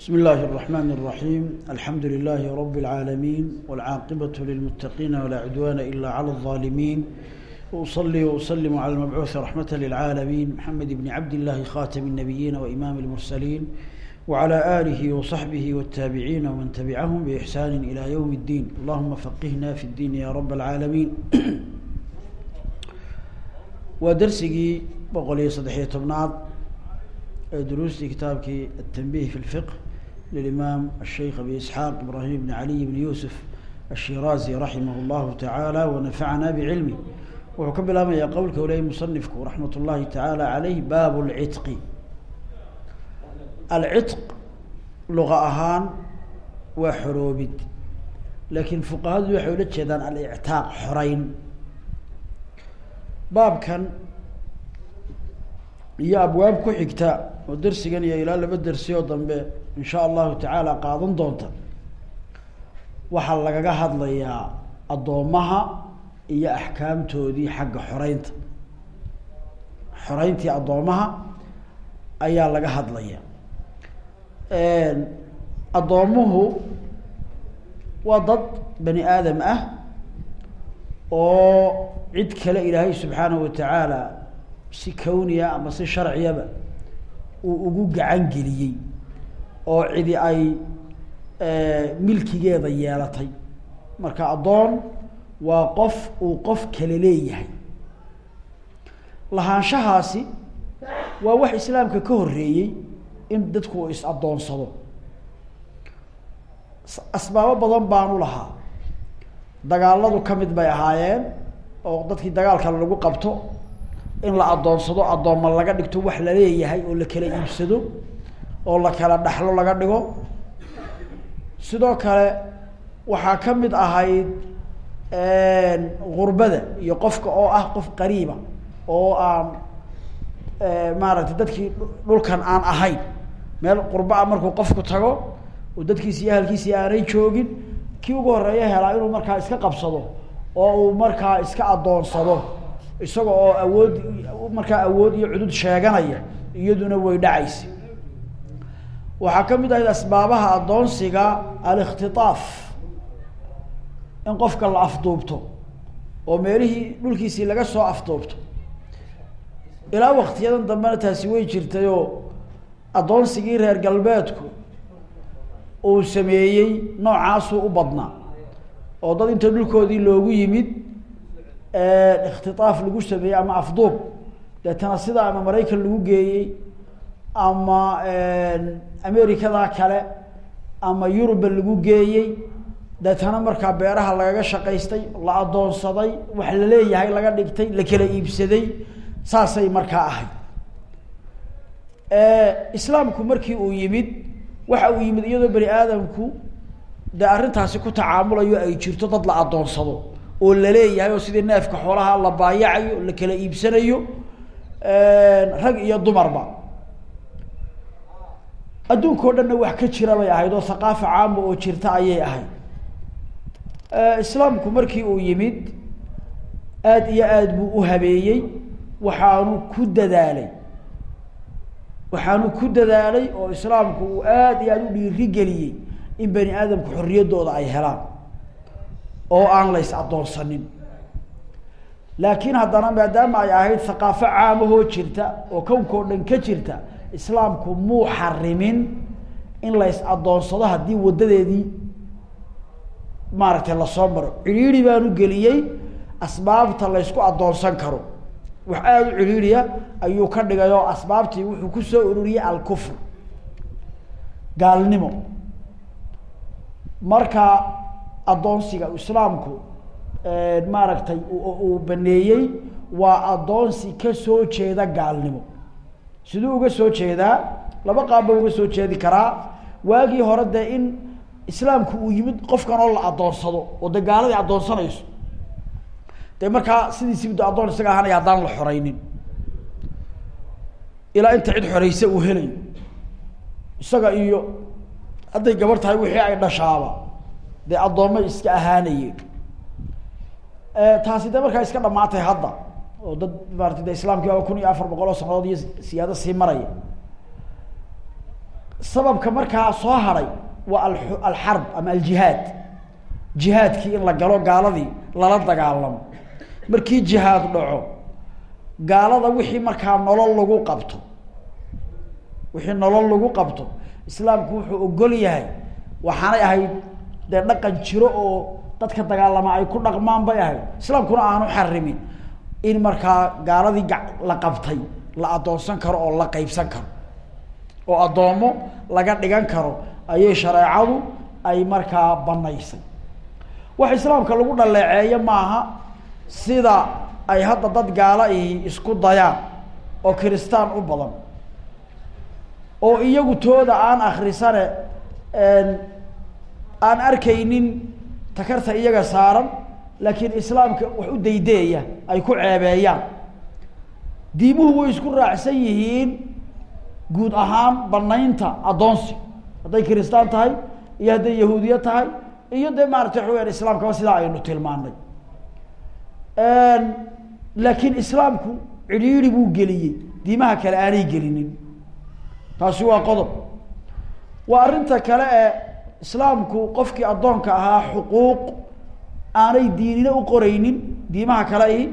بسم الله الرحمن الرحيم الحمد لله رب العالمين والعاقبة للمتقين ولا عدوان إلا على الظالمين وأصلي وأسلم على المبعوث رحمة للعالمين محمد بن عبد الله خاتم النبيين وإمام المرسلين وعلى آله وصحبه والتابعين ومن تبعهم بإحسان إلى يوم الدين اللهم فقهنا في الدين يا رب العالمين ودرسي بقولي صدحية تبناد دروسي كتابك التنبيه في الفقه للإمام الشيخ أبي إسحاق إبراهيم بن علي بن يوسف الشيرازي رحمه الله تعالى ونفعنا بعلمه wuxuu ka bilaabmayaa qowlka uleyay musanifku raxmat ullaahi tacaala caleyh baab lcitqi alcitq luqa ahaan waa xoroobid laakiin fuqahadu waxay ula jeedaan alictaaq xoreyn baabkan iyo abwaab ku xigta oo dersigan iyo ilaa laba dersi oo dambe in sha allahu tacaala qaadan doonta. Waxaa lagaga hadlayaa addoomaha iyo axkaamtoodii xagga xoreynta. Xoreyntii addoomaha ayaa laga hadlaya addoomuhu waa dad bani aadam ah oo cid kale ilaahay subxaanahu watacaala si kawniya ama si sharciyaba uu ugu gacan geliyey oo cidi ay milkigeeda yeelatay. Marka addoon waa qof uu qof kale leeyahay. Lahaanshahaasi waa wax islaamka ka horreeyey in dadku uu is-addoonsado asbaabo badan baanu lahaa. Dagaaladu ka mid bay ahaayeen oo dadkii dagaalka lagu qabto in la addoonsado addooma laga dhigto wax la leeyahay oo la kala iibsado oo la kala dhaxlo laga dhigo. Sidoo kale waxaa ka mid ahayd gurbada iyo qofka oo ah qof qariiba oo aan maaragtay dadkii dhulkan aan ahayn. Meel qurba-a markuu qofku tago oo dadkiisi iyo ahalkiisii aanay joogin kii ugu horreeya helaa inuu markaa iska qabsado oo uu markaa iska addoonsado. Isaga oo awood markaa awood iyo cudud sheeganaya iyaduna way dhacaysa waxaa ka mid ahayd asbaabaha addoonsiga alikhtiaaf in qofka la afduubto oo meelihii dhulkiisii laga soo afduubto. Ilaa waktiyadan dambena taasi way jirtayoo addoonsigii reer galbeedku uu sameeyey noocaasuu u badnaa. Oo dad inta dhulkoodii loogu yimid ikhtitaaf lagu sameeyey ama afduub. Deetana sida ama maraykan lagu geeyey ama amerikada kale ama yuruba lagu geeyey deetana markaa beeraha lagaga shaqaystay la addoonsaday wax la leeyahay laga dhigtay la kala iibsaday saasay markaa ahayd islaamku markii uu yimid waxa uu yimid iyadoo bani aadamku dee arrintaasi ku tacaamulayo ay jirto dad la addoonsado oo la leeyahay oo sidii neefka xoolaha la baayacayo la kala iibsanayo rag iyo dumarba adduunka o dhanna wax ka jira bay ahayd oo thaqaafa caama oo jirta ayay ahayd. Islaamku markii uu yimid aada iyo aada buu u habeeyey waxaanu ku dadaalay. Waxaanu ku dadaalay oo islaamku uu aada iyo aada u dhiirigeliyey in bani aadamku xorriyaddooda ay helaan oo aan la ys addoonsanin laakiin haddana maadaama ay ahayd thaqaafo caamahoo jirta oo kownkao dhan ka jirta islaamku muu xarimin in la ys addoonsado haddii waddadeedii maaragtay la soo maro. Cidhiiri baanu geliyey asbaabta laysku addoonsan karo. Wax aada u cidhiiriya ayuu ka dhigay oo asbaabtii wuxuu ku soo ururiyey alkufr. Gaalnimo. Marka addoonsiga islaamku maaragtay uu baneeyey waa addoonsi ka soo jeeda gaalnimo siduu uga soo jeedaa laba qaabba uga soo jeedi karaa. Waagii hore dee in islaamku uu yimid qofkan oo la addoonsado oo dee gaaladii addoonsanayso dee markaa sidiisibu de addoon isaga ahaanaya haddaan la xoreynin ilaa inta cid xoreysa uu helayo isaga iyo hadday gabar tahay wixii ay dhashaaba dee addoomay iska ahaanayeen. Taasi dee markaa iska dhamaatay hadda oo dad maarata de islaamkii aba kun iyo afar boqol oo sanadood iyo siyaado sii maraya sababka markaa soo haray waa al alxarb ama aljihaad. Jihaadkii in la galo gaaladii lala dagaalamo markii jihaad dhaco gaalada wixii markaa nolol lagu qabto wixii nolol lagu qabto islaamku wuxuu ogol yahay waxaanay ahayd dee dhaqan jiro oo dadka dagaalama ay ku dhaqmaan bay ahayd. Islaamkuna aanu xarimin in markaa gaaladii ga la qabtay la addoonsan karo oo la qeybsan karo oo addoommo laga dhigan karo ayay shareecadu ay markaa banaysay wax islaamka lagu dhaleeceeyo maaha sida ay hadda dad gaala ihi isku dayaan oo kiristaan u badan oo iyagu tooda aan akrisane aan arkaynin takarta iyaga saaran laakiin islaamka wax u daydeeya ay ku ceebeeyaan. Diimuhu way isku raacsan yihiin guud ahaan banaynta addoonsi. Hadday kiristaan tahay iyo hadday yahuudiya tahay iyo dee maarata waxa weyaan islaamkaba sidaa aynu tilmaanay laakiin islaamku cidhiiri buu geliyey. Diimaha kale aanay gelinin. Taasi waa qodob. Waa arrinta kale ee islaamku qofkii addoonka ahaa xuquuq aanay diinina u qoreynin diimaha kale ihi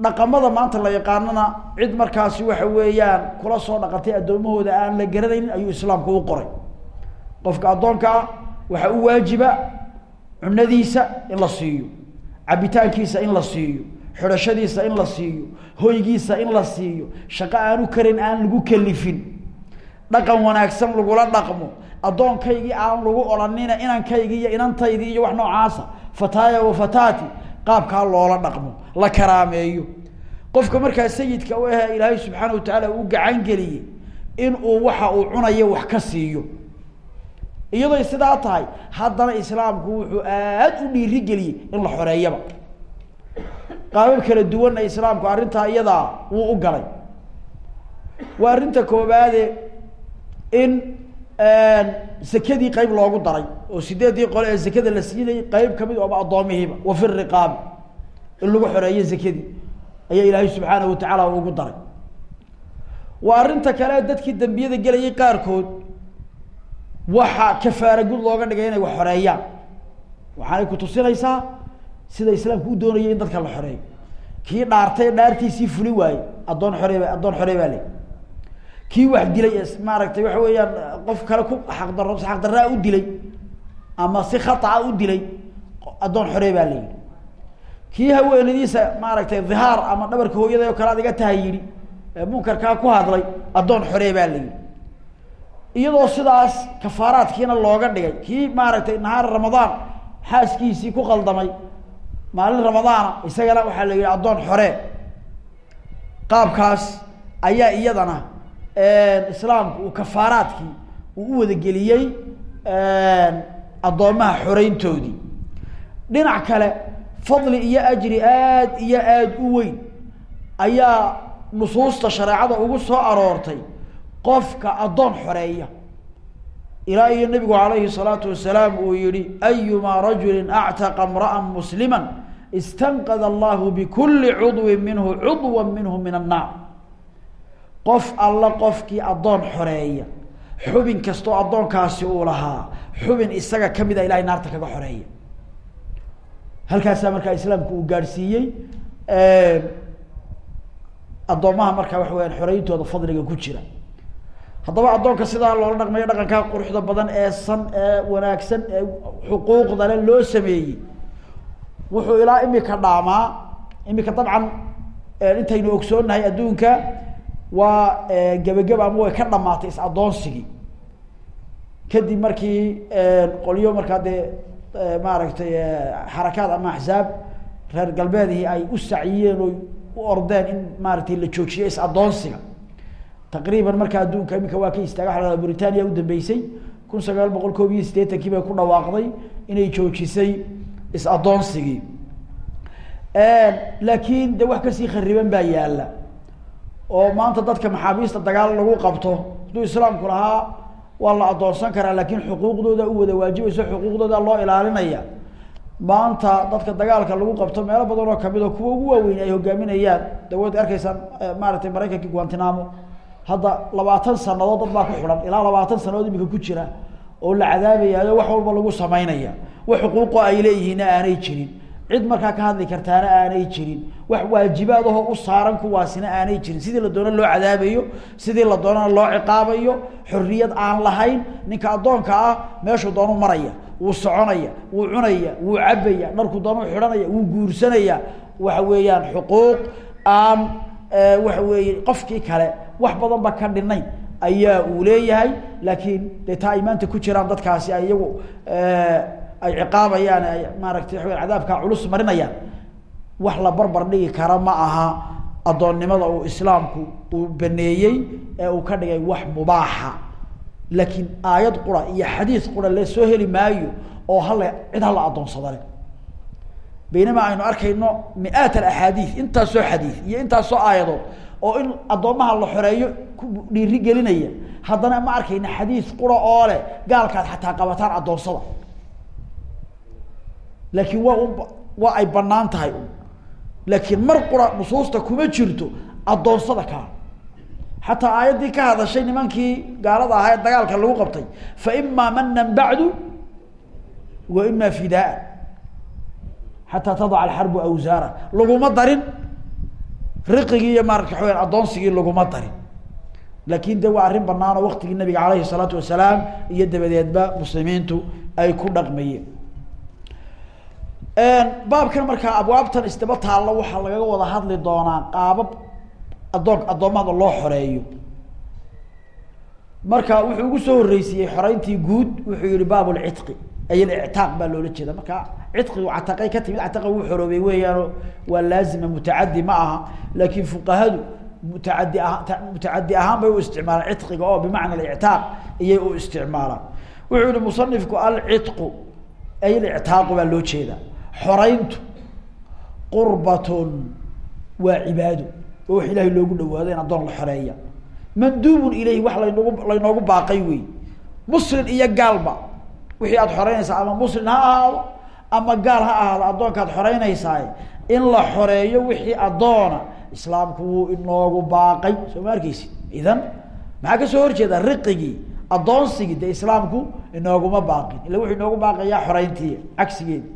dhaqamada maanta la yaqaanana cid markaasi waxa weeyaan kula soo dhaqantay addoomahooda aan la garanaynin ayuu islaamku u qoray. Qofka addoonka ah waxaa u waajiba cunadiisa in la siiyo cabitaankiisa in la siiyo xidhashadiisa in la siiyo hoygiisa in la siiyo shaqo aanu karin aan lagu kelifin dhaqan wanaagsan lagula dhaqmo addoonkaygii aan lagu odhanina inankaygii iyo inantaydii iyo wax noocaasa fataaya wa fataati qaabkaa loola dhaqmo la karaameeyo. Qofka markaa sayidka u ahe ilaahay subxaana wa tacaala uu gacan geliyey in uu waxa uu cunayo wax ka siiyo. Iyadoy sidaa tahay haddana islaamku wuxuu aada u dhiirigeliyey in la xoreeyaba. Qaabab kala duwanna islaamku arrintaa iyadaa wuu u galay. Waa arrinta koobaade in sekadii qeyb loogu daray oo sideedii qole ee sekada la siinayay qeyb ka mid oba addoomihiiba wa fi riqaabi in lagu xoreeyo sekadii ayaa ilaahay subxaanahu watacaala ugu daray. Waa arrinta kale dadkii dambiyada gelayay qaarkood waxaa kafaara gud looga dhigay inay wax xoreeyaan. Waxaanay kutusinaysaa sida islaamku u doonayay in dadka la xoreeyo. Kii dhaartay dhaartiisii fuli waaye addoon xoree ba addoon xoree baa le kii wax dilay maaragtay waxa weeyaan qof kale ku aqdaro xaqdaraa u dilay ama si khataa u dilay addoon xoree baa la yidhi. Kii haweenadiisa maaragtay dhihaar ama dhabarka hooyada oo kale ad iga tahay yidhi munkarkaa ku hadlay addoon xoree baa la yidhi. Iyadoo sidaas kafaaraadkiina looga dhigay kii maaragtay nahaar ramadaan xaaskiisii ku qaldamay maalin ramadaana isagana waxaa la yidhi addoon xoree qaabkaas ayaa iyadana islaamku uu kafaaraadkii uu u wadageliyey addoomaha xoreyntoodii dhinac kale fadli iyo ajri aad iyo aada u weyn ayaa nusuusta shareecada ugu soo aroortay qofka addoon xoreeya. Ilaa iyo nabigu alayhi الsalaatu wasalaam uu yihi ayuma rajuli actaqa mra'a muslima istanqad allahu bikuli cudwi minhu cudwa minhu min annaar qof alla qofkii addoon xoreeya. Xubin kastoo addoonkaasi uu lahaa xubin isaga kamida ilahay naarta kaga xoreeya. Halkaasaa markaa islaamku uu gaadhsiiyey addoomaha markaa waxa weyaan xoreyntooda fadliga ku jira. Haddaba addoonka sidaa loola dhaqmayo dhaqankaa quruxda badan ee san ee wanaagsan ee xuquuqdale loo sameeyey wuxuu ilaa imika dhaamaa imika dabcan intaynu ogsoonnahay adduunka waa gebageba ama way ka dhamaatay is-addoonsigii kadib markii qolyo markaa dee maaragtay xarakaad ama axsaab reer galbeedihii ay u saciyeen oo u ordeen in maaragtay la joojiyo is-addoonsiga taqriiban markaa adduunka iminka waa ka istaaga waa la britania udambeysay kun sagaal boqol koob iyo siddeetankii bay ku dhawaaqday inay joojisay is-addoonsigii laakiin de wax ka sii khariban baa yaalla oo maanta dadka maxaabiista dagaal lagu qabto hadduu islaamku lahaa waa la addoonsan karaa laakiin xuquuqdooda u wada waajibayso xuquuqdooda loo ilaalinaya. Maanta dadka dagaalka lagu qabto meelo badan oo ka mid oo kuwa ugu waaweyn ay hogaaminayaan dawood arkaysaan maaragtay maraykankii guantinamo hadda labaatan sanadood dad baa ku xidhan ilaa labaatan sanadood imika ku jira oo la cadaabayaayo wax walba lagu samaynaya wax xuquuqo ay leeyihiinna aanay jirin cid markaa ka hadli kartaana aanay jirin. Wax waajibaad ahoo u saaran kuwaasina aanay jirin. Sidii la doona loo cadaabayo sidii la doonana loo ciqaabayo xorriyad aan lahayn ninka addoonka ah meeshuu doonu maraya wuu soconaya wuu cunaya wuu cabaya dharku doonu xidhanaya wuu guursanaya. Waxa weeyaan xuquuq aan waxa weeye qofkii kale wax badan ba ka dhinayn ayaa uu leeyahay. Laakiin dee taa ay maanta ku jiraan dadkaasi iyagu ay ciqaabayaan ay maaragtay waa cadaabkaa culus marinayaan. Wax la barbar dhigi kara ma aha addoonnimada uu islaamku uu baneeyey ee uu ka dhigay wax mubaaxa. Laakiin aayad qura iyo xadiis qura la soo heli maayo oo hala cid hala addoonsadale baynamaa aynu arkayno mi-aat alaxaadiis intaasoo xadiis iyo intaasoo aayadood oo in addoommaha la xoreeyo ku dhiiri gelinaya haddana ma arkayna xadiis qura oo leh gaalkaad xataa qabataan addoonsada laakiin waa un waa ay bannaan tahay. Un laakiin mar qura nusuusta kuma jirto addoonsada kaa xataa aayaddii ka hadashay nimankii gaalada ahaa ee dagaalka lagu qabtay fa imaa manan bacdu wa ima fidaa xataa tadaca alxarbu awsaara laguma darin riqigii iyo waxa waya addoonsigii laguma darin. Laakin de waa arrin banaan oo waktigii nabiga alayhi salaatu wasalaam iyo dabadeedba muslimiintu ay ku dhaqmayeen baabkan markaa abwaabtan isdaba taallo waxaa lagaga wada hadli doonaa qaabab addoon addoommada loo xoreeyo. Marka wuxuu ugu soo horreysiiyey xoreyntii guud wuxuu yihi baab lcitqi ay lictaaq baa loola jeeda. Marka cidqigu cataqay ka timid cataqa wuu xoroobay weeyaano waa laazima mutacadi ma aha laakiin fuqahadu mutaadi aha mutacadi ahaan bay u isticmaalaan cidqiga oo bimacna alictaaq iyay u isticmaalaan. Wuxuu yihi musanifku alcitqu ay lictaaqu baa loo jeedaa xoreyntu qurbatun waa cibaado oo wax ilaahay loogu dhawaado in addoon la xoreeya. Manduubun ilayhi wax laynoogu laynoogu baaqay wey muslim iyo gaalba wixii aada xoreynaysaa ama muslim ha ahaado ama gaal ha ahaado addoonkaad xoreynaysaa in la xoreeyo wixii addoona islaamku wuu inoogu baaqay. Soo ma arkeysi idan maxaa ka soo horjeeda riqigii addoonsigii dee islaamku inooguma baaqin. Illa wuxuu inoogu baaqayaa xoreyntii cagsigeedi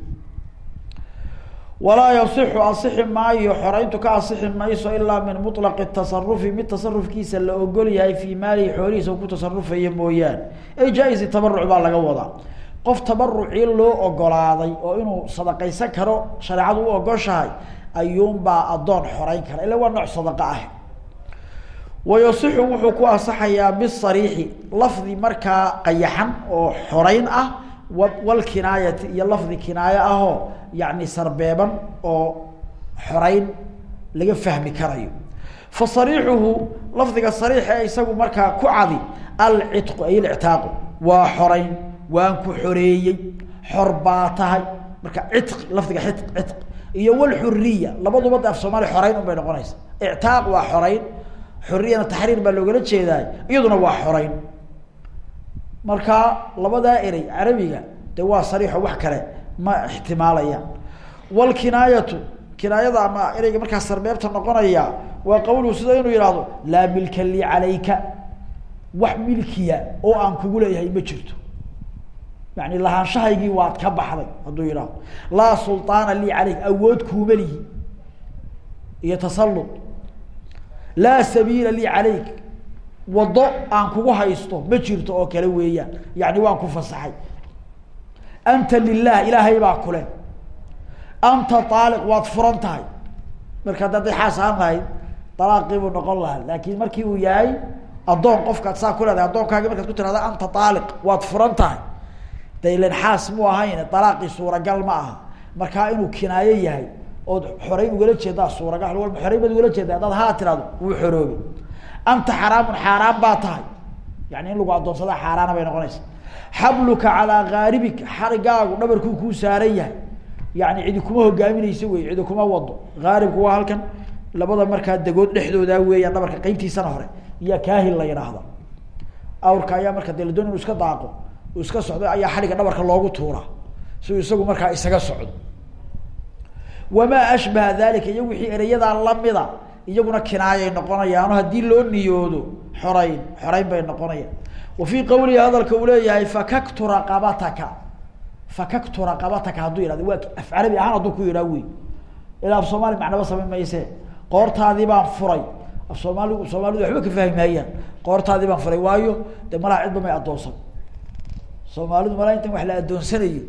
walaa yasixu asixi maayo xoreyntu ka asixi mayso ilaa min muطlaqi tasarufi mid tasarufkiisa la ogol yahay fii maalihi xoolihiisa ku tasarufaya mooyaane. Ay jaa-isi tabaruc baa laga wadaa. Qof tabarucii loo ogolaaday oo inuu sadaqaysan karo shareecadu u ogoshahay ayuunbaa addoon xoreyn kara illa waa nooc sadaqa ah. Wayasixu wuxuu ku asaxayaa bisariixi lafdi markaa qayaxan oo xoreyn ah walkinaayati iyo lafdi kinaayo ahoo yani sarbeeban oo xoreyn laga fahmi karayo. Fa sariixuhu lafdiga sariixa isagu markaa ku cadi alcitqu ay lictaaqu waa xoreyn waan ku xoreeyey xor baa tahay. Marka citqi lafdiga it citq iyo walxuriya labaduba af soomaaliya xoreyn noqonaysa ictaaq waa xoreyn xuriyana taxriir baa loogala jeedaay iyaduna waa xoreyn marka labadaa erey carabiga de waa sariixo wax kale ma ixtimaalayaan walkinaayatu kinaayada ama ereyga markaa sarbeebta noqonaya waa qawluhu sida inuu yihahdo laa milka lii calayka. Wax milkiya oo aan kugu leeyahay ma jirto. Yani lahaanshahaygii waad ka baxday hadduu yidhahdo laa sulطaana lii caleyk awood kuuma lihi iyo tasalud laa sabiila lii calayk waddo aan kugu haysto ma jirto oo kale weeyaan. Yani waan ku fasaxay. Anta lilah ilaahay baa kule anta aaliq waad furan tahay. Marka hadda aday xaas lahayd alaaqii buu noqon lahaa. Laakin markii uu yahay addoon qofkaad saa ku leedahay addoonkaagi markaad ku tirahda anta aaliq waad furan tahay. De xaas mu ahayn alaaqii suuragal ma aha. Markaa inuu kinaayo yahay ood xoreyn ugala jeedaa suuragal. Xoreyn baad ugala jeeda haddaad haa tirahdo wuu xoroobe anta xaraamun xaaraan baa tahay. Yani in lagu addoonsada xaaraana bay noqonaysa. Xabluka calaa gaaribika xarigaagu dhabarkuu kuu saaran yahay. Yani cidi kuma hogaamineysa wey cidi kuma wado aaribku waa halkan labada markaa degood dhexdoodaa weeyaan dhabarka qeybtiisana hore. Iya kaahil la yidhaahda awrka ayaa marka dee la doon inu iska daaqo iska socdo ayaa xadhigga dhabarka loogu tuuraa. Si isagu markaa isaga socdo. Wamaa ashbaha dalika iyo wixii ereyadaa lamida iyaguna kinaayay noqonayaano haddii loo niyoodo xorayn xorayn bay noqonayaan. Wa fii qawlihi hadalka uu leeyahay fakaktu raqabataka fakaktu raqabataka hadduu yihahdo waa af carabi ahaan hadduu ku yidhaha wey ilaa af soomaali macnaba samayn mayse. Qoortaadii baan furay. Af soomaaligu soomaalidu waxba ka fahmi maayaan qoortaadii baan furay. Waayo de malaha cidba may addoonsan. Soomaalidu malaa intan wax la addoonsanayey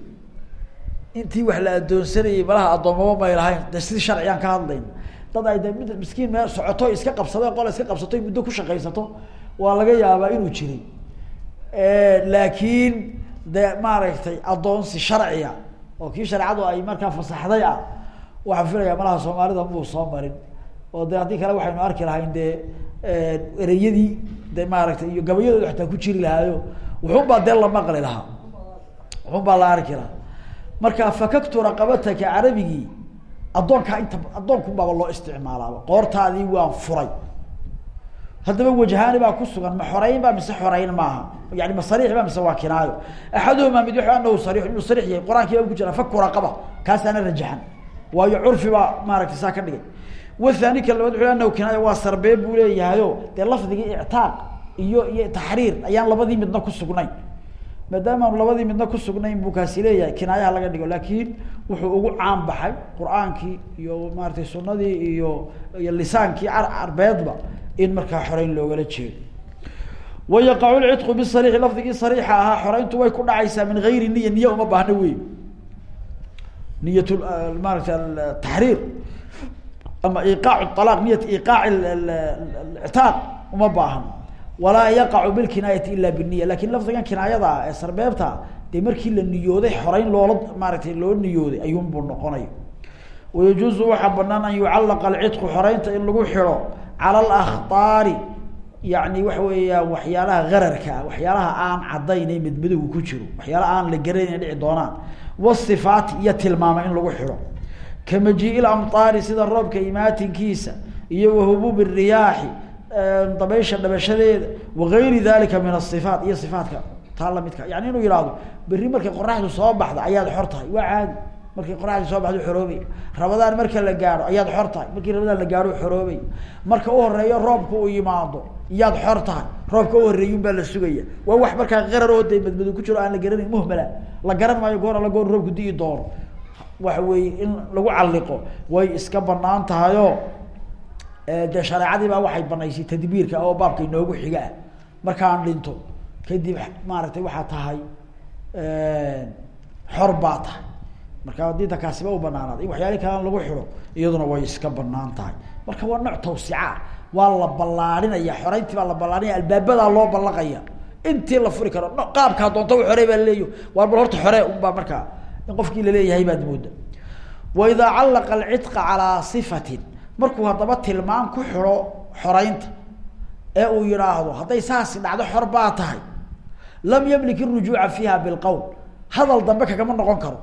intii wax la addoonsanayey malaha addoomaba may lahayn. De sidii sharcigaan ka hadlayna dad ay de miskiin meel socoto iska qabsado qol iska qabsato muddo ku waa laga yaabaa inuu jiray. Laakiin de maaragtay addoonsi sharciga oo kii shareecadu ay markaa fasaxday ah waxaan filayaa malaha soomaalida muu soo marin. Oo de haddii kale waxaynu arki lahayn dee ereyadii de maaragtay iyo gabayadooda xataa ku lahaayo wuxun baa dee la lahaa. Wuxun baa la arki lahaa. Marka fakaktu raqabataka carabigii addoonkaa inta addoonku baaba loo isticmaalaaba. Qoortaadii waan furay. Haddaba wajhaani baa ku sugan ma xoreyn ba mise xoreyn maaha? Yani ma sariix ba mise waa kinaayo? Axaduhumaa mid anahu sariix inuu sariix yahay. Qur'aankii baa ku jira faku raqaba kaasaana rajaxan waayo curfi baa maaragtay saa ka dhigay. Wathani ka labaad wuxu anahu kinaaya waa sarbeeb buu leeyahayo dee lafdigii ictaaq iyo iyo taxriir ayaan labadii midna ku sugnayn maadaama aanu labadii midna ku sugnayn buu kaasi leeyahay kinaayaha laga dhigo laakiin wuxuu ugu caan baxay qur'aankii iyo maaratay sunadii iyo iyo lisaankii carbeedba in markaa xoreyn loogala jeedo wayaqacu lcidqu bisariixi lafdigii sariixa ahaa xoreyntu way ku dhacaysaa min gayri niya niya uma baahna wey niyat maarata taxriir ama iqaac alaq niyat iqaac ictaaq uma baahan walaa yaqacu bilkinaayati ila biniya laakiin lafdigan kinaayada ah ee sarbeebta dee markii la niyooday xoreyn loola maaratay loo niyooday ayuunbuu noqonaya wayajuuzu waxaa banaan an yucallaqa alcidqu xoreynta in lagu xidho cala alakhtaari yani waxa weeyaan waxyaalaha gararka ah waxyaalaha aan caddaynay midmadowga ku jiro waxyaalaha aan la garanayn dhici doonaan. Wasifaati iyo tilmaama in lagu xidho. Ka majii lamtaari sida roobka imaatinkiisa iyo wahubuubi riyaaxi dabaysha dhabashadeeda wagayri dalika min asifaat iyo sifaatka taa lamidka yani inuu yihahdo berri markay qoraxdu soo baxda ayaad xor tahay. Waa caadi. Markay qoraxdii soo baxdo xoroobay rabadaan marka la gaaro ayaad xor tahay. Markii rabadaan la gaaro xoroobay marka u horeeyo roobka uu yimaado iyaad xor tahay. Roobka u horeeyun baa la sugaya. Waa wax markaa qarar oo de madmado ku jiro aan la garanayn muhmala. La garan maayo goor alla goor roobku di'i doono. Waxa weeye in lagu calliqo way iska banaan tahayoo dee shareecadii baa waxay banaysay tadbiirka oo baabka inoogu xiga ah markaan dhinto kadib maaragtay waxaa tahay xor baa tahay. Marka haddii takaasiba u banaanaad in waxyaali kalean lagu xidho iyaduna way iska bannaan tahay. Marka waa nooc tawsicaa waa la ballaarinaya xoreyntii baa la ballaarinaya albaabadaa loo ballaqaya. Intii la furi karo qaabkaa doonta u xorey baa laleeyo waar bal horta xore unbaa markaa in qofkii la leeyahay baad mooda wa callaqa alcidqa calaa sifatin markuu haddaba tilmaam ku xidho xoreynta ee uu yidhaahdo hadday saasi dhacdo xor baa tahay. Lam yamlik irujuuca fiiha bilqowl hadal dambe kagama noqon karo.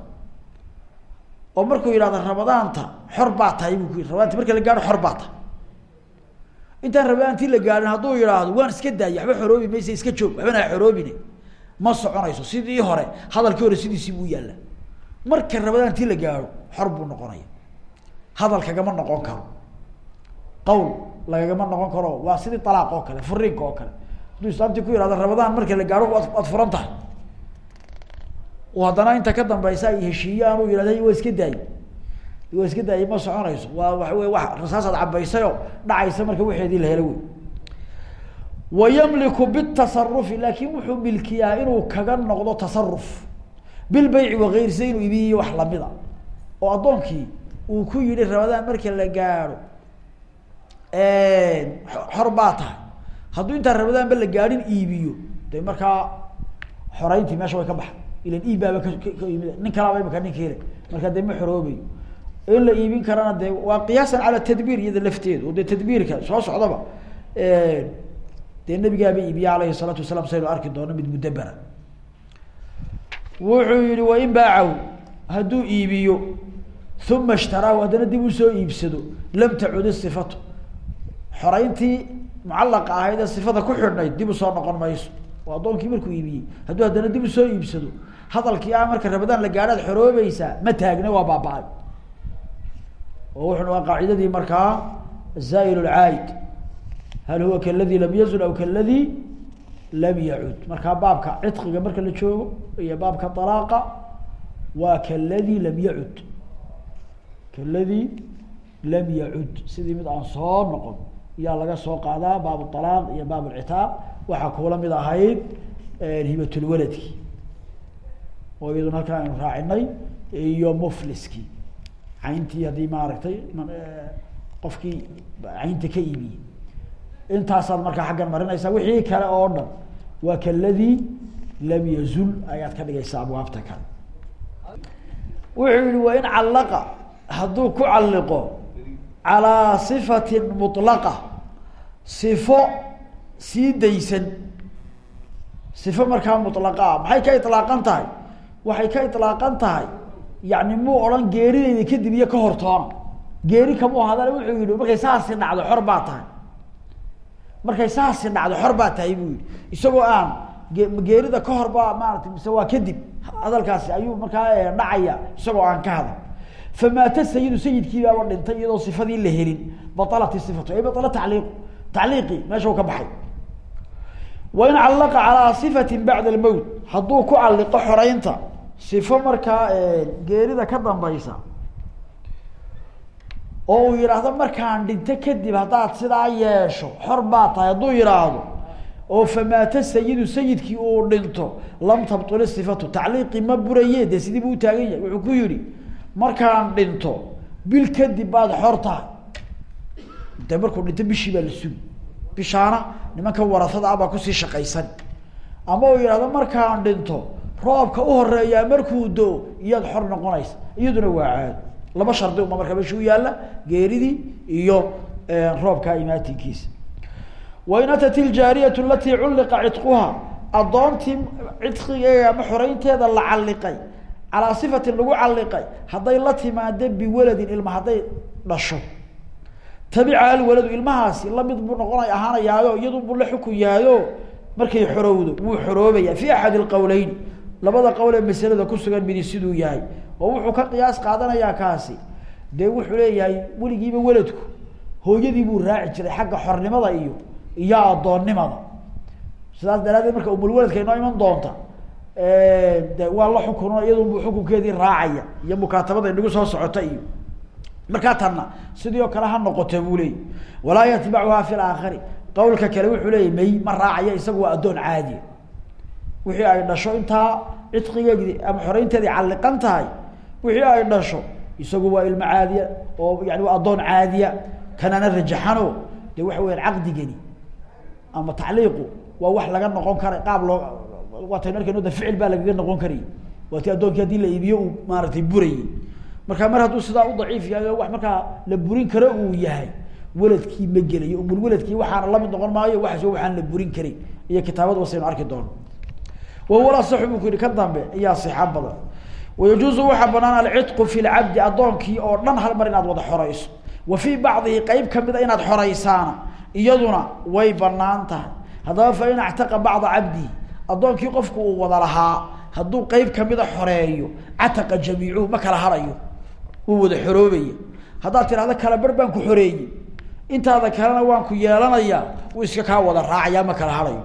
Oo markuu yidhahdo ramadaanta xor baa tahay buu ku yidhi marka la gaadho xor baa tahay. Intaan ramadaantii la gaadhin hadduu yidhaahdo waan iska daayay waxba xoroobi maysa iska joog waxbana ha xoroobine. Ma soconayso. Sidii hore hadalkii hore sidiisii buu yaalla marka ramadaantii la gaadho xor buu noqonaya. Hadal kagama noqon karo qawl lagagama noqon karo. Waa sidii alaaq oo kale furiinka oo kale. Hadduu islaamtii ku yihahdo ramadaan marka la gaadho waad furan tahay. Oo haddana inta ka dambeysa ay heshiiyaan uu yihahda waa iska daayey. Waa iska daayey ma soconayso. Waa waxa wey wa rasaasaad cabaysayoo dhacaysa marka waxeedii la helo wey. Wayamliku bitasarufi laakin wuxuu milkiyaa inuu kaga noqdo tasaruf bilbayci wagayri sida inuu ibiyiyo wax lamida oo addoonkii uu ku yihi ramadaan marka la gaadho xor baa tahay. Hadduu intaan ramadaanba la gaadhin iibiyo de markaa xoreyntii meesha way ka baxa ilan iib baaba ka ka yimid. Nin kalaaba imaka nin keena markaa dee ma xoroobayo in la iibin karana de waa qiyaasan cala tadbiir iyada lafteeda oo dee tadbiirka soo socdaba dee nabigaaba iibiya alayhi salaatu wasalaam saynu arki doono mid mudabera wuxuu yihi wain baacahu hadduu iibiyo uma ishtaraahu haddana dib u soo iibsado lam tacud isifatu xoreyntii mucallaqa ahayd ee sifada ku xidhnayd dib u soo noqon mayso. Oo addoonkii markuu iibiyey. Hadduu haddana dib u soo iibsado hadalkii ah marka ramadaan la gaadhaad xoroobaysaa ma taagna waa baaba-ay. Oo wuxuna waa qaacidadii markaa zaa'il lcaayid hal huwa kaladi lam yazul aw kaladi lam yacud. Markaa baabka cidqiga marka la joogo iyo baabka alaaqa waa kaladi lam yacud. Kaladi lam yacud sidii mid aan soo noqon iyaa laga soo qaadaa baab alaaq iyo baab lcitaaq waxaa kuula mid ahayd hibatulwaladki oo iyaduna halkaa aynu raacinay iyo mufliski. Cayntii haddii maaragtay qofkii caynta ka iibiyey intaasaad markaa xaggan marinaysaa. Wixii kale oo dhan waa kaladii lam yazul ayaad ka dhigaysaa abwaabta kale. Wuxuu yihi wa in callaqa hadduu ku calliqo calaa sifatin mutlaqa sifo sii daysan. Sifo markaa mutlaqa ah maxay ka itlaaqan tahay? Waxay ka itlaaqan tahay yani muu odhan geerideyda kadib iyo ka hortoona geeri kamuu hadale wuxuu yihi markay saasi dhacdo xor baa tahay. Markay saasi dhacdo xor baa tahay buu yihi isagoo aan geerida ka hor baa maarata mise waa kadib hadalkaasi ayuu markaa dhacaya isagoo aan ka hadal. Famaata sayidu sayidkiibaaba dhintay iyadoo sifadii la helin. Baalat sifatu ay baala taliiq tacliiqii meesha u ka baxay wain callaqa calaa sifatin bacda almowt hadduu ku calliqo xoreynta sifo markaa geerida ka dambaysa oo uu yidhaahdo markaan dhinto kadib haddaad sidaa yeesho xor baa tahay hadduu yidhaahdo oo famaata sayidu sayidkii uu dhinto lam tabtuli sifatu tacliiqii ma buraye dee sidii buu utaagan yahay wuxuu ku yihi markaan dhinto bil kadib baad xor tahay de markuu dhinto bishii baa la sugi bishaana nimanka warasada ah baa ku sii shaqaysan. Ama uu yidhahdo markaan dhinto roobka uhoreeyaa markuu do iyaad xor noqonaysa. Iyaduna waa caado laba shardi uma markaa meesha yaalla geeridii iyo roobkaa imaatinkiisa wain atat iljaariyatu alatii culliqa cidquha addoontii cidqigeega ama xoreynteeda la calliqay calaa sifatin lagu calliqay hadday la timaado biwaladin ilma hadday dhasho tabica alwaladu ilmahaasi la mid buu noqonay ahaanayaayo iyadu buu la xukun yahayo markay xorowdo wuu xoroobaya fi axad ilqowleyn labada qowl ee masalada kusugan midi siduu yahay. Oo wuxuu ka qiyaas qaadanayaa kaasi. Dee wuxuu leeyahay weligiiba weladku hooyadii buu raaci jiray xagga xornimada iyo iyo addoonnimada. Sidaas daraadeed marka umulwaladka inoo iman doonta de waa la xukuno iyadunbuu xukunkeedii raacaya iyo mukaatabada inagu soo socota iyo markaa tanna sidii oo kale ha noqoto buu walaa yatbacuha fi laakhari qawlka kale wuxuu leeyay ma raacaya isagu waa addoon caadiya wixii ay dhasho intaa cidqigeedi ama xoreynteedii calliqan tahay wixii ay dhasho isagu waa ilmo caadiya oo yani waa addoon caadiya. Kanana rajaxano de waxa weyaan caqdigani ama tacliiqu waa wax laga noqon kara qaab loo waataynu arkayno da ficil baa lagaga noqon karayay waa ti addoonkii haddii la iibiyo uu burayay marka mar hadduu sidaa u daciif yahay wax markaa la burin karo uu yahay weladkii ma gelayo umulweladkii waxaana la mid noqon maayo waxaas waxaan la burin karin. Iyo kitaabadu wasaynu arki doono. Wahuwa asaxu buu ku yihi ka dambe iyaa sixa badan. Wayajuuzu waxaa banaan alcidqu fi lcabdi addoonkii oo dhan hal mar inaad wada xoreyso wa fii bacdihi qeyb kamida inaad xoreysaana iyaduna way bannaan tahay. Haddaba fa in actaqa bacda cabdihi addoonkii qofku uu wada lahaa hadduu qeyb kamida xoreeyo cataqa jamiicuhu ma kala harayo wuu wada xoroobaya haddaad tidhahdo kala bar baan ku xoreeyey. Intaada kalena waan ku yeelanayaa wuu iska kaa wada raacaya ma kala harayo.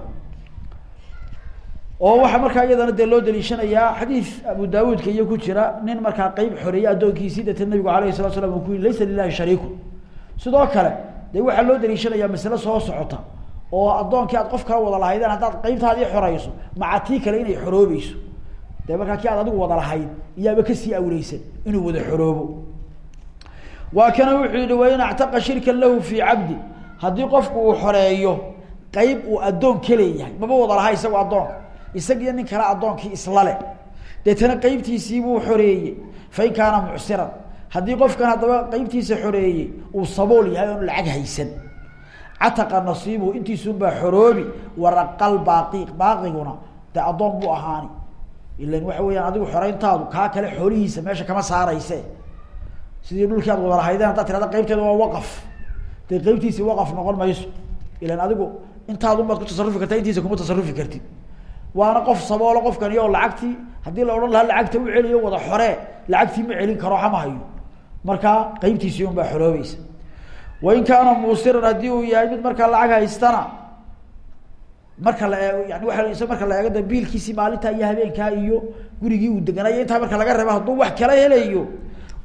Oo waxaa markaa iyadana dee loo daliishanayaa xadiis abu daawuudka iyo ku jira nin markaa qeyb xoreeyey addoonkiisii deeta nabigu alayh salatu slam uu ku yihi laysa lilahi shariiku sidoo kale dee waxaa loo daliishanayaa masale soo socota oo addoonkii aad qof kala wada lahaydeen haddaad qeybtaadii xoreyso maca tii kale inay xoroobeyso dee markaa kii aad adigu wada lahayd iyaaba ka sii awleysan inuu wada xoroobo. Waa kana wuxuu yihi wain actaqa shirkan lahu fii cabdi. Haddii qofku uu xoreeyo qeyb uu addoon ka leeyahay maba wada lahaa isagu addoonka isagiyo nin kale addoonkii isla le deetana qeybtiisiibuu xoreeyey fain kaana mucsiran. Haddii qofkan haddaba qeybtiisa xoreeyey uu sabool yahay oon lacag haysan. Cataqa nasiibuhu intiisunbaa xoroobi waraqal baaqi baaqiguna dee addoon buu ahaani ilan waxa weeyaan adigu xoreyntaadu kaa kale xoolihiisa meesha kama saarayse sidii dhulkii aad wada lahaydeen haddaad tirahda qeybteeda waa waqaf dee qeybtiisi waqaf noqon mayso ilan adigu intaadun baad ku tasarufi kartaa intiisa kuma tasarufi kartid waana qof saboolo qofkani oo lacagtii haddii la odhan lahaa lacagta u celiyo wada xoree lacagtii ma celin karo hama hayo markaa qeybtiisii un baa xoroobaysa wain kaana muusiran haddii uu yahay mid markaa lacag haystana marka la eego yani waa isa marka la eego da biilkiisii maalintaa iyo habeenkaa iyo gurigii uu deganaayo intaa marka laga reebo hadduu wax kala helayo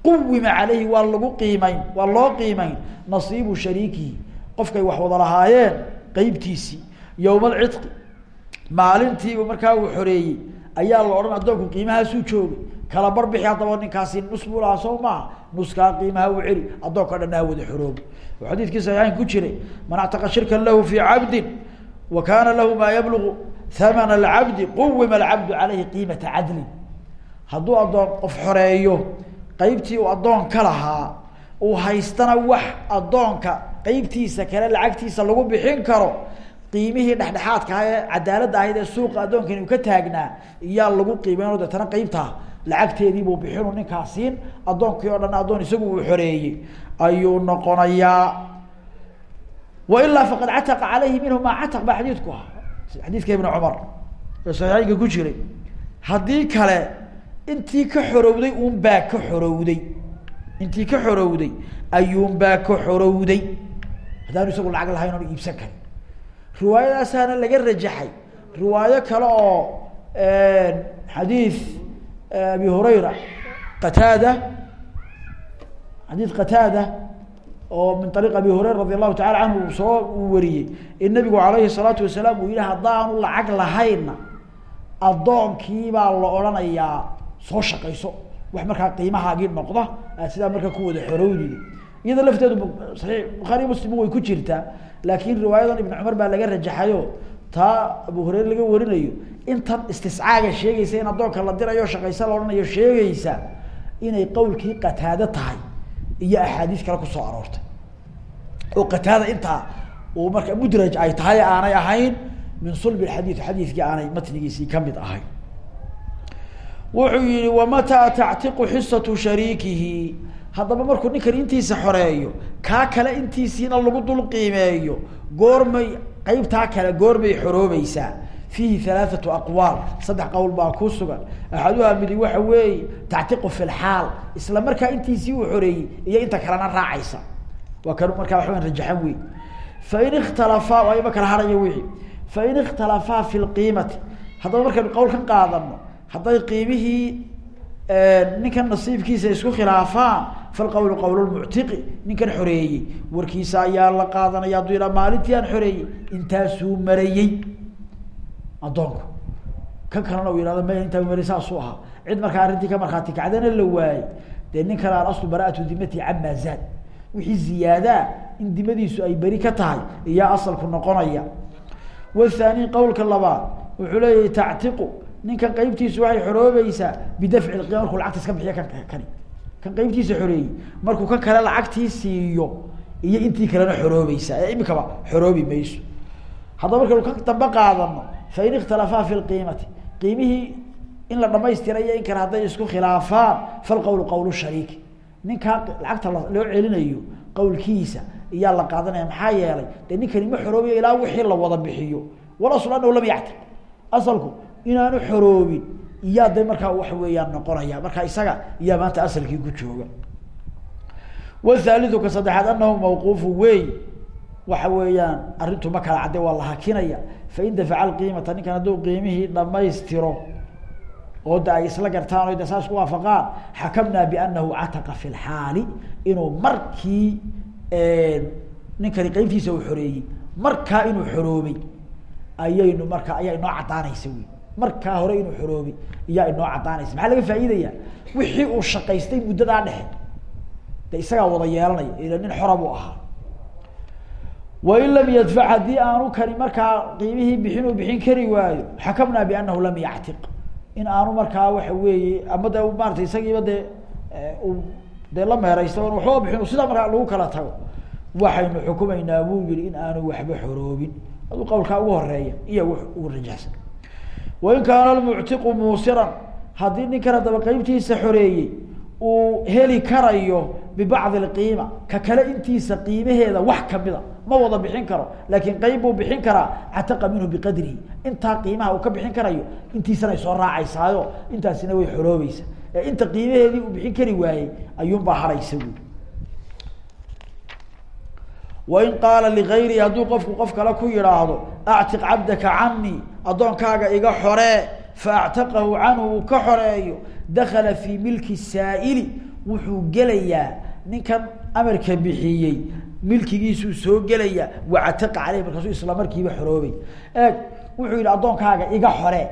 quwima caleyhi waa lagu qiimeyn waa loo qiimeyn nasiibu shariikihi qofkay wax wada lahaayeen qeybtiisii yowma alcidqi maalintiiba markaa uu xoreeyey ayaa la odhan addoonku qiimahaasuu joogay kala barbixi haddaba ninkaasi nus buu lahaa soo maaha nuskaa qiimaha u celi addoonka aa wada xoroobo. Oo xadiidkii saxiixayn ku jiray man actaqa shirkan lahu fii cabdin wa kaana lahu maa yablugu hamana alcabdi quwima alcabdu caleyhi qiimata cadlin. Hadduu addoon qof xoreeyo qeybtii uu addoon ka lahaa uu haystana wax addoonka qeybtiisa kale lacagtiisa lagu bixin karo qiimihii dhexdhexaadka ah ee cadaaladda ahayd ee suuqa addoonkani uu ka taagnaa iyaa lagu qiimeyn o deetana qeybtaa lacagteediibuu bixinu ninkaa siin addoonkii oo dhan addoon isagu uu xoreeyey. Ayuu noqonayaa wailaa faqad cataqa caleyhi minhu maa cataq baa xadiidku ah xadiidka ibn cumar ee saxiixeynka ku jiray haddii kale intii ka xorowday uun baa ka xorowday intii ka xorowday ayuun baa ka xorowday haddaanu isagu lacag lahayn oon iibsan karin riwaayadaasaana laga rajaxay riwaayo kale oo xadiid abi hurayra qataada xadiid qataada oo min ariiq abi hurayra radi allahu tacala canhu soo uu wariyey. In nabigu alayhi salaatu wasalaam uu yihi haddaanu lacag lahaynna addoonkiibaa la odhanayaa soo shaqayso. Wax markaa qiimahaagii noqda sidaa markaa ku wada xorowdid iyada lafteedu saxiix bukhaariy muslim way ku jirtaa laakin riwaayadan ibn cumar baa laga rajaxayo. Taa abu hureyre laga warinayo intan istiscaaga sheegaysa in addoonka la dirayo shaqaysa la odhanayo sheegaysa inay qowlkii qataado tahay. Iyo axaadiis kale ku soo aroortay oo qataada intaa uu marka mudraj ay tahay aanay ahayn min sulb xadiid xadiidkii aanay matnigiisii ka mid ahayn. Wuxuu yihi wamataa tactiqu xisatu shariikihi? Haddaba markuu ninkan intiisa xoreeyo kaa kale intiisiina lagu dul qiimeeyo goormay qeybtaa kale goormay xoroobaysaa. Fiihi halaathatu aqwaal saddex qowl baa ku sugan. Axaduhaa midi waxa weeye tactiqu fi lxaal isla markaa intiisii uu xoreeyey iyo inta kalena raacaysa waa kan markaa waxawan rajaxan wey fain ikhtalafaa waa ima kala haraya wixii fain ikhtalafaa fi lqiimati haddaba markaynu qowlkan qaadano hadday qiimihii ninkan nasiibkiisa isku khilaafaan falqowlu qowl lmuctiqi ninkan xoreeyey. Warkiisa ayaa la qaadanaya hadduu yidhaha maalintii aan xoreeyey intaasuu marayey. Addoonku. Kan kalena uu yihahdo maya intaa maray saasuu ahaa. Cid markaa arrintii ka markhaati kacdana la waayey. Dee nin kale alaslu bara'atu dimati camaa wixii ziyaadaa in dimadiisu ay beri ka tahay iyaa asalku noqonaya. Wathani qowlka labaad wuxuu leeyahay tactiqu ninkan qeybtiisu waxay xoroobaysaa bidafci lqiima markuu lacagta iska bixiya kan kani. Kan qeybtiisa xoreeyey markuu kan kale lacagtii siiyo iyo intii kalena xoroobaysaa ee imikaba xoroobi mayso. Haddaba markaynu ka dambe qaadano fain ikhtalafaa fi lqiimati qiimihii in la dhamaystira iyo in kale hadday isku khilaafaan falqowlu qowl shariiki ninkaa lacagta loo celinayo qowlkiisa iyaa la qaadanaya maxaa yeelay dee ninkani ma xoroobayo ilaa wixii la wada bixiyo. Walasl anahu lam yactiq asalku inaanu xoroobin iyaa de markaa waxa weeyaan noqonaya marka isaga iyaa maanta asalkii ku jooga. Wthaliu ka saddexaad anahu mawquufu wey waxa weeyaan arrintu ma kala cadde waa la hakinaya. Fain dafaca qiimata ninkan hadduu qiimihii dhamaystiro oo de ay isla gartaan o de saa isku waafaqaan xakamnaa bianahu cataqa fi lxaali inuu markii ninkani qeybtiisa uu xoreeyey markaa inuu xoroobay ayaynu markaa ayaa inoo caddaanaysa wey markaa hore inuu xoroobay iyaa inoo caddaanaysa maxaa laga faa'iidaya wixii uu shaqaystay muddadaa dhexe. De isagaa wada yeelanaya ila nin xora buu ahaa. Wain lam yadfac haddii aanu kani markaa qiimihii bixin uu bixin kari waayo xakamnaa bianahu lam yactiq in aanu markaa waxa weeye ama de maarata isagiiba dee dee la meeraysta n waxba bixin sidaa markaa lagu kala tago waxaynu xukumaynaa buu yihi in aanu waxba xoroobin. Aduu qowlkaa ugu horreeya iyo w ugu rajaxsan. Wain kaana lmuctiqu muusiran haddii ninkan haddaba qeybtiisa xoreeyey uu heli karayo bibacdi lqiima ka kale intiisa qiimaheeda wax kamida ma wada bixin karo laakiin qeyb buu bixin karaa cataqa minhu biqadrihi intaa qiimaha uu ka bixin karayo intiisana ay soo raacaysaayo intaasina way xoroobaysa ee inta qiimaheedii uu bixin kari waayey ayuunbaa haraysa wain qaala ligayrii hadduu qofku qof kale ku yidhaahdo actiq cabdaka canii addoonkaaga iga xoree fa actaqahu canhu uu ka xoreeyo dakala fii milki saa'ili wuxuu gelayaa ninkan amarka bixiyey milkigiisuu soo gelaya wactaqa caleyh markaasuu isla markiiba xoroobay eeg wuxuu yidhi addoonkaaga iga xoree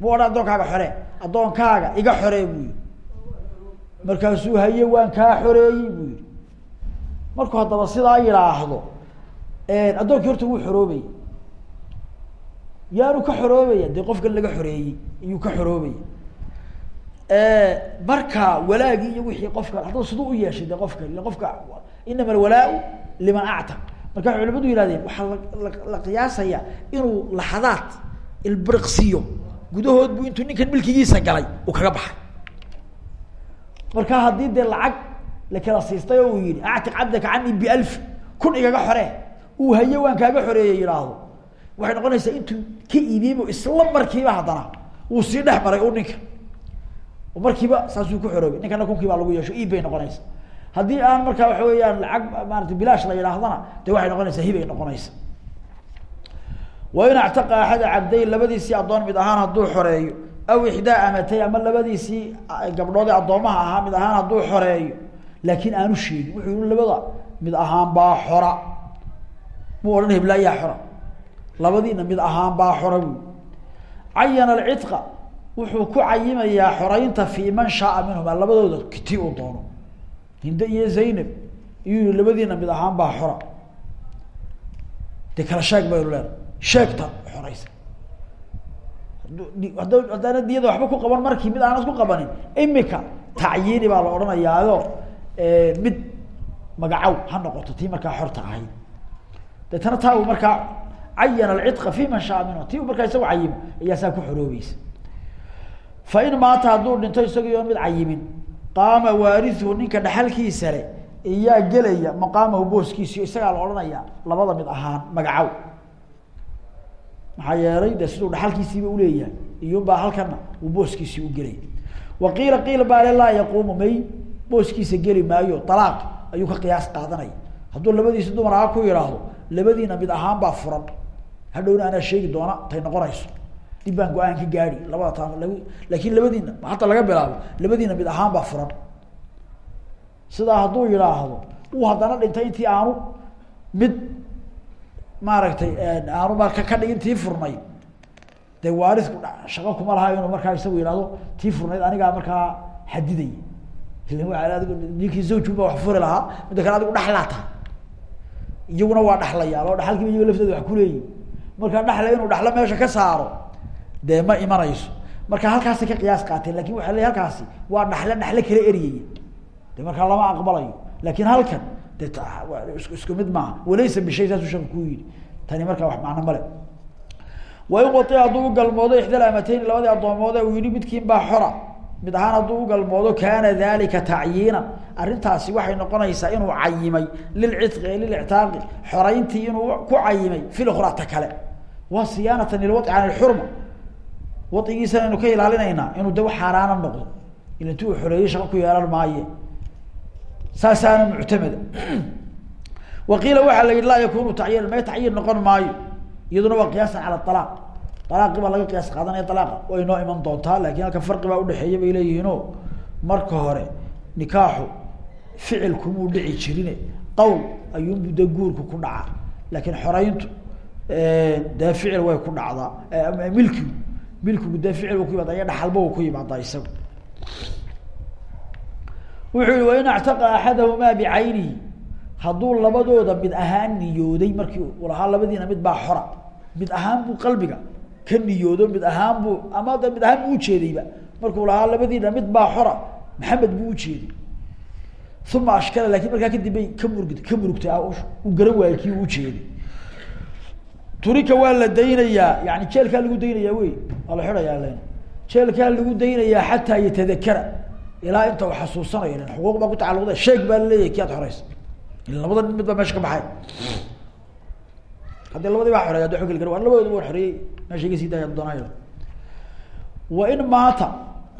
mu odhan addoonkaaga xoree addoonkaaga iga xoree buu yihi markaasuu haye waan kaa xoreeyey buu yihi markuu haddaba sidaa yidhaahdo addoonkii horta wuu xoroobaya yaanu ka xoroobaya dee qofkan laga xoreeyey iyuu ka xoroobaya marka walaagii iyo wixii qofka haddaba siduu u yeeshay de qofka ila qofka inama alwalaa liman actaq marka waxay culimadu yihahdeen waxaa la la qiyaasaya inuu laxadaad ilbiriqsiyo gudahood buu intuu ninkan milkigiisa galay uu kaga baxay. Marka haddii dee lacag la kala siistay oo uu yihi actiq cabdaka canii bialf kun igaga xoree uu haye waan kaaga xoreeyey yidhaahdo. Waxay noqonaysaa intuu ka iibiyeybu isla markiiba haddana wuu sii dhex maray u ninka markiiba saasuu ku xoroobay. Ninkana kunkii baa lagu yeesho bay noqonaysa. Haddii aan markaa waxa weeyaan lacag maarata bilaash la yidhaahdana de waxay noqonaysaa hibay noqonaysa. Wain actaqa axada cabdayn labadiisii addoon mid ahaan hadduu xoreeyo aw ixdaa amatay ama labadiisii gabdhood ee addoomaha ahaa mid ahaan hadduu xoreeyo laakiin aanu sheegin wuxuu labada mid ahaan baa xora. Muu odhan heblaayaa xora. Labadiina mid ahaan baa xora bu cayana alcidqa wuxuu ku cayimayaa xoreynta fii man shaaa minhuma labadooda kiti uu doono. Hinde iyo zaynab iyuu labadiina mid ahaan baa xora. Dee kala sheeg baynu leena sheegta xoreysa hadda haddaana diyada waxba ku qaban markii mid aanad ku qabanin imika tacyiini baa la odhanayaayo mid magacow ha noqoto tii markaa xorta ahayd. Deetana taa uu markaa cayana alcidqa fi man shaa minhu tii u markaa isagu cayimo ayaa saa ku xoroobeysa fa in maata hadduu dhinto isagii mid cayimin qaama waarihuhu ninka dhaxalkiisa le iyaa gelaya maqaamahu booskiisiyo isagaa la odhanaya labada mid ahaan magacow. Maxaa yeelay de siduu dhaxalkiisiiba uleeyahay iyunbaa halkana uu booskiisii u gelay. Wa qiila qiila baa le laa yaquumu may booskiisa geli maayo alaaq ayuu ka qiyaas qaadanaya. Hadduu labadiisi dumar aha ku yidhaahdo labadiina mid ahaan baa furan. Hadhowna anaa sheegi doona tay noqonayso dib baan go'aan ka gaadi labada taa laakin labadiina hadda laga bilaabo labadiina mid ahaan baa furan. Sidaa hadduu yidhaahdo uu haddana dhintay intii aanu mid maaragtay aanu marka ka dhigin tii furnayd dee waarisku shaqo kuma laha inuu markaa isagu yihahdo tii furnayd anigaa markaa xadiday ila waa adigu ninkii zawjunba wax furi iyaguna waa dhaxlayaan oo dhaxalkiiba iyaga laftooda wax kuleeyihin markaa dhaxla inuu dhaxlo meesha ka saaro dee ma imanayso? Marka halkaasay ka qiyaas qaateen laakiin waxa le halkaasi waa dhaxle dhaxle kala eryaya de markaa lama aqbalayo. Lakin halkan de isku mid maaha. Walaysa bishay saasuu shaka ku yidhi. Tani markaa wax macno male wain wai hadduu u galmoodo ixdal amateyni labadii addoomoode uu yihi midkiin baa xora. Mid ahaan hadduu u galmoodo kaana dalika tacyiinan arrintaasi waxay noqonaysaa inuu cayimay. Lilcidqi e lilictaaqi xorayntii inuu ku cayimay. Fi kale. Waa siyaanatan lilwadci ilxurma wadigiisana aynu ka ilaalinaynaa inuu de xaaraana noqdo. Ilanti uu xoreeyey shaqo ku yeelan maaye. Saasaana muctamada. Waqiila waxaa la yihi laa yakunu tacyiinan may tacyiin noqon maayo. Iyaduna waa qiyaasan cala alaaq alaaqii baa laga qiyaas qaadanaya alaaqa way noo iman doontaa laakiin halka farqi baa udhexeeya bay leeyihiino marka hore nikaaxu ficil kumuu dhici jirine. Qowl ayuunbu de guurku ku dhaca. Laakiin xoreyntu dee ficil way ku dhacdaa. Milkigu milkigu dee ficil ku yimaada iyo dhaxalba u ku yimaadaa isagu. Wuxuu yihi wain actaqa axadahumaa bicaynihi hadduu labadooda mid ahaan niyooday markii u lahaa labadiina mid baa xora. Mid ahaan buu qalbiga ka niyoodo mid ahaan buu ama mid ahaan buu ujeedayba markuu lahaa labadiina mid baa xora maxamed buu ujeeday uma ashkala laakiin markaa kadib bay ka murg ka murugtay uu garan waayey kii uu ujeeday turika waa la daynayaa yani jeelkaa lagu daynayaa wey waa la xidhayaa len jeelkaa lagu daynayaa xataa yatadakara ilaa inta u xasuusanayo ilan xuquuq baa ku tacaluqda sheeg baa la leeyahay ki ad xoreysa ila labada mid baa meesha ka baxay. Haddii labadii baa xoreey ada ogel gar waa labadooda wa xoreeyey meesha iga sii daaya doonay wa in maata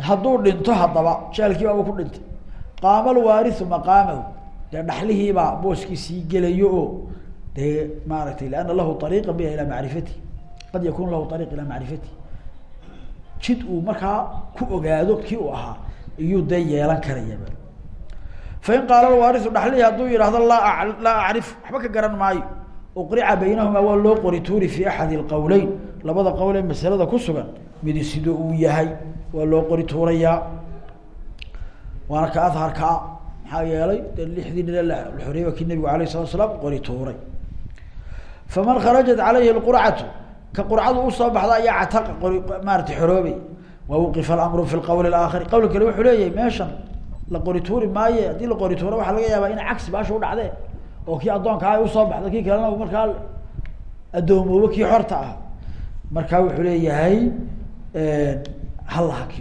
hadduu dhinto haddaba jeelkii baaba ku dhintay. Qaama alwaarisu maqaamahu dee dhaxlihiibaa booskiisii gelayo oo dee maaragtay liana lahu ariiqa biha ilaa macrifati qad yakun lahu ariiq ilaa macrifati jid uu markaa ku ogaado kii uu ahaa iyuu dee yeelan karayaba fain qaala lwaarisu dhaxlihi hadduu yidhahdo laa laa acrif waxba ka garan maayo. Uqrica baynahumaa waa loo qori tuuri fi axadi lqowleyn labada qowl ee masalada ku sugan midi sido uu yahay waa loo qori tuurayaa waana ka adharkaa maxaa yeelay de lixdii nile la xoreeyey waa kii nabigu alayh salatu slaam qori tuuray faman kharajat calayhi lqurcatu ka qurcadu u soo baxda ayaa cataqa maarata xoroobay wawqifa alamru fi lqowl aakhari qowl kale wuxuu leeyahay meeshan la qori tuuri maaye haddii la qori tuuro waxaa laga yaabaa in cagsi baasha udhacdee oo kii addoonka ah u soo baxda kii kalena markaa adoomoobo kii xorta ah markaa wuxuu leeyahay ay wax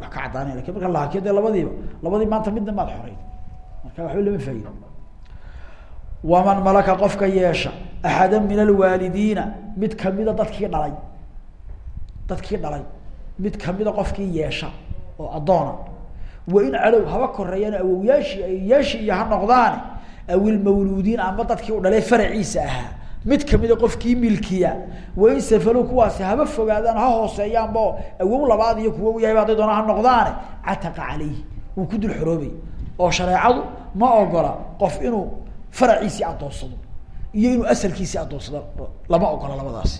ka caddaanayan laakiin marka la hakiyo labadiiba labadii maanta midna maad xoreyn marka waxba lama faa'ido waman malaka qofka yeesha axada min alwaalidiina mid kamida dadkii dhalay dadkii dhalay mid kamida qofkii yeesha oo addoona wain calow haba koreeyaan awowyaashii ayoyaashii iyo ha noqdaane awilmawluudiin ama dadkii u dhalay faraciisa ahaa mid kamida qofkii milkiya wain safalow kuwaasi haba fogaadaan ha hooseeyaanba awow labaad iyo kuwo u yahay hadday doona ha noqdaane cataqa calayhi wuu ku dul xoroobay oo shareecadu ma ogola qof inuu faraciisii addoonsado iyo inuu asalkiisii addoonsado lama ogola labadaasi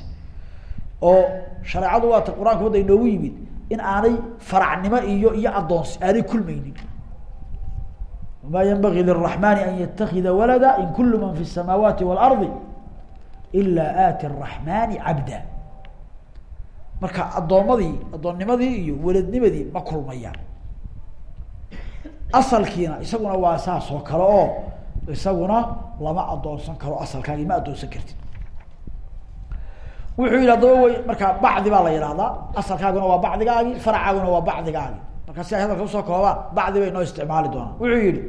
oo shareecadu waata qur-aanka wadda inoogu yimid in aanay faracnimo iyo iyo addoonsi aanay kulmaynin wamaa yanbagii liraxmani an yatakida walada in kulu man fi الsamaawaati wاlardi ilaa aati الraxmani cabda marka addoommadii addoonnimadii iyo weladnimadii ma kulmayaan asalkiina isaguna waa saas oo kale oo isaguna lama addoonsan karo asalkaagii ma addoonsan kartid. Wuxuu yihi haddaba wy markaa bacdi baa la yihahdaa asalkaaguna waa bacdigaagi faracaaguna waa bacdigaagi marka si ay hadalka u soo koobaan bacdi bay noo isticmaali doonaan. Wuxuu yihi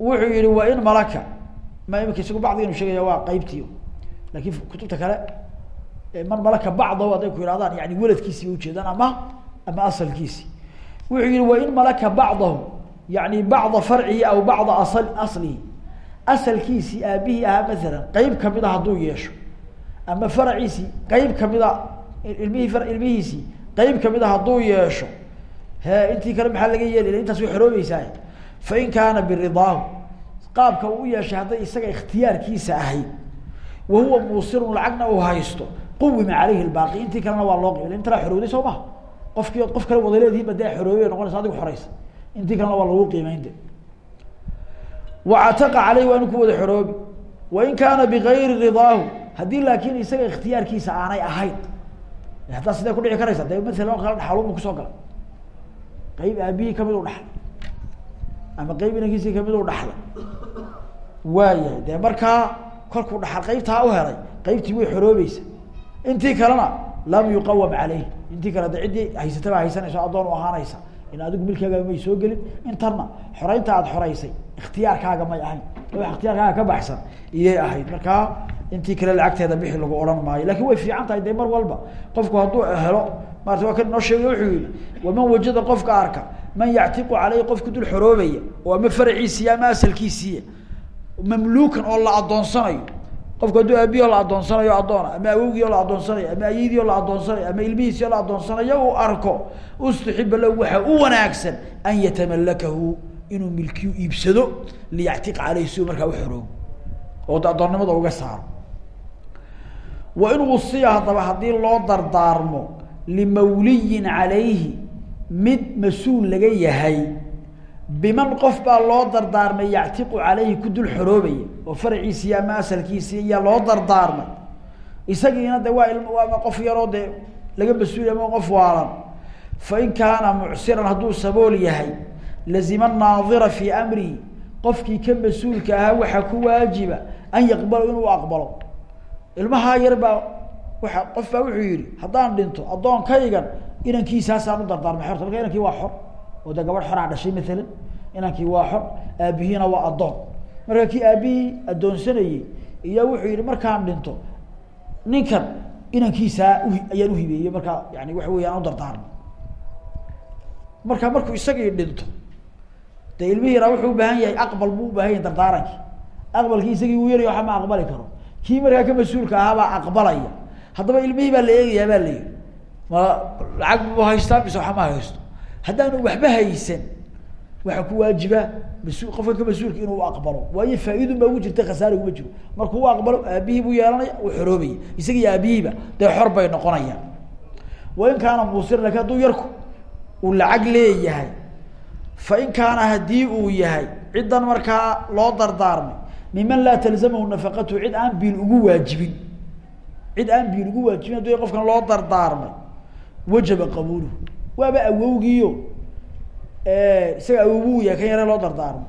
wuxuu yihi wa in malaka. Ma imika isagu bacdiganu sheegaya waa qeybtii laakiin kutubta kale man malaka bacdahu hadday ku yihahdaan yani weladkiisii bay ujeedaan ama ama asalkiisi wuxuu yihi wa in malaka bacdahu yani bacda farcihi aw bacda aslihi asalkiisii aabihii ahaa maalan qeyb kamida hadduu yeesho. Ama faraciisii qeyb kamida ilmihii ilmihiisii qeyb kamida hadduu yeesho. He intii kale maxaa laga yeeli intaas way xoroobeysaa fain kaana biridaahu qaabka uu u yeeshay hadday isaga ikhtiyaarkiisa ahayd. Wahuwa muusirun lacagna uu haysto. Quwima caleyhi lbaaqi intii kalena waa loo qibla intala xorowday soo maha qofkii qof kale wada leedihiinba dee xoroobay noqonaysa adigu xoreysa intii kalena waa lagu qiimeyn de wacataqa caleyh waa inu ku wada xoroobi. Wain kaana bigayri ridaahu haddii laakin isaga ikhtiyaarkiisa aanay ahayn. Haddaa sidee kudhici karaysa dee maalan kala dhaxaluma ku soo gala qeyb aabihii ka mid u dhaxlay. Ama qeyb inankiisii ka mid u dhaxlay. Waayahay dee markaa kolkuu dhaxal qeybtaa u helay qeybtii way xoroobeysa intii kalena lam yuqawam caleyh intii kale de ciddii haysataba haysanayso addoon u ahaanaysa. In adigu milkaaga may soo gelin. Intarna xoreynta aada xoreysay ikhtiyaarkaaga may ahayn. Wax ikhtiyaarkaaga ka baxsan iyay ahayd. Markaa intii kale lacagteeda bixi lagu odhan maayo. Lakin way fiican tahay dee mar walba. Qofku hadduu helo maarata waa kan inoo sheegay wuxuu yihi waman wajada qofka arka man yactiqu caleyhi qofku dul xoroobaya oo ama faraciisiiya ama asalkiisiiya mamluukan oo la addoonsanayo qofku hadduu aabihii oo la addoonsanayo addoona ama awowgii oo la addoonsanayo ama ayidii oo la addoonsanayo ama ilmihiisii oo la addoonsanayo uu arko ustuxiba lahu waxaa u wanaagsan an yatamalakahu inuu milkiyu iibsado liyactiq caleyhi si uu markaa u xoroobo oo addoonnimada uga saaro. Wa in wusiya haddaba haddii loo dardaarmo limawliyin calayhi mid mas'uul laga yahay biman qof baa loo dardaarmay yactiqu caleyhi ku dul xoroobaya oo faraciisii ama asalkiisii iyaa loo dardaarmay. Isagiina de waa ilm waa qof yaroo dee laga mas'uuli ama qof waalan. Fain kaana mucsiran hadduu sabool yahay lazima naadira fii amrihi qofkii ka mas'uulka ahaa waxaa ku waajiba an yaqbalo inuu aqbalo. Ilmahaa yar baa waa qof baa wuxuu yihi haddaan dhinto addoonkaygan inankiisaasaan u dardaarmay. Xorta marka inankii waa xor oo de gabadh xoraa dhashay maalan inankii waa xor aabihiina waa addoon. Marka kii aabihii addoonsanayey iyo wuxuu yihi markaan dhinto ninkan inankiisaa ayaan uhibeeyey markaa yani waxa weya aan u dardaarmay marka markuu isagii dhinto de ilmihii yaraa wuxuu ubaahan yahay aqbal buu ubaahan yahay dardaarankii. Aqbalkii isagii uu yarayo waxa ma aqbali karo. Kii markaa ka mas'uulka ahaabaa aqbalaya. Haddaba ilmihii baa la eegayaa baa la yihi ma lacag bu haystaa mise waxa ma haysto haddaanu waxba haysan waxaa ku waajiba mas- qofka ka mas'uulka inuu aqbalo. Waayo faa-idun baa ugu jirta khasaara uguma jiro. Markuu u aqbalo aabihii buu yeelanaya uu xoroobaya. Isaga iyo aabihiiba dee xor bay noqonayaan. Wain kaana muusir laakiin hadduu yarku uu lacag leeyahay fain kaana haddii uu yahay ciddan markaa loo dardaarmay miman laa talzamahu nafaqatu cid aan biil ugu waajibin. Cid aan biil ugu waajibin hadduu qofkan loo dardaarmay wajaba qabuuluhu. Waaba awowgiio isaga awowgu yahay kan yare loo dardaarmay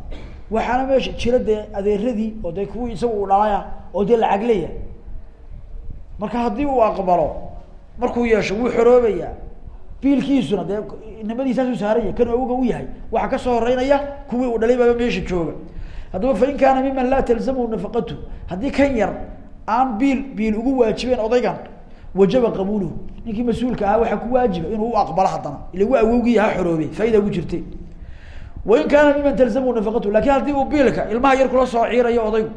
waxaana meesha jira dee adeeradii oo dee kuwii isaga uu dhalaya oo dee lacag leeyahay. Marka haddii uu aqbalo markuu yeesho wuu xoroobayaa. Biilkiisuna dee nimadiisaasu saaranya kan awga u yahay waxaa ka soo horeynaya kuwii uu dhalay baaba meesha jooga. Haddaba fain kaana miman laa talzamhu nafaqatu. Haddii kan yar aan biil biil ugu waajibeen odaygan wajaba qabuuluhu ninkii mas'uulka ahaa waxaa ku waajiba inuu u aqbalo haddana. Ila wa awowgii ha xoroobe faaida ugu jirte wain kaana miman talzamhu nafaqatu laakiin haddii uu biilka ilmaha yar kula soo ciirayo odaygu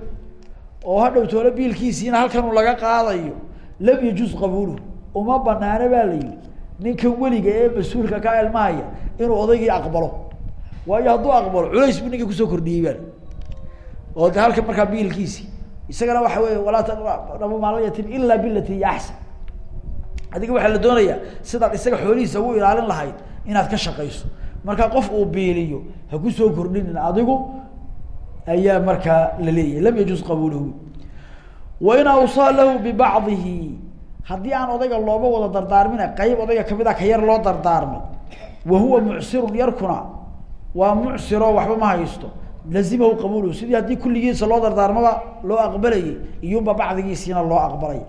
oo hadhow toole biilkiisiina halkan laga qaadayo lam yajuz qabuuluhu uma banaano baa la yihi ninkan weliga ee mas'uulka ka ilmahaya inuu odaygii aqbalo. Waayo hadduu aqbalo culays buu ninka ku soo kordhiyey baa oo halkan markaa biilkiisi. Isagana waxa wey walaa taqrabu maala yatim ila bilati hiya axsan adiga waxaa la doonayaa sidaad isaga xoolihiisa ugu ilaalin lahayd inaad ka shaqayso. Marka qof uu biiliyo ha ku soo kordhinin adigu ayaa markaa la leeyahay. Lam yajuz qabuuluhu wain awsaa lahu bibacdihi haddii aan odayga looba wada dardaarmina qeyb odayga ka mid a ka yar loo dardaarmay wa huwa mucsirun yarkuna. Waa mucsiro waxba ma haysto. Lazimahu qabuuluhu sidii haddii kulligiisa loo dardaarmaba loo aqbalayay iyunba bacdigiisiina loo aqbalay.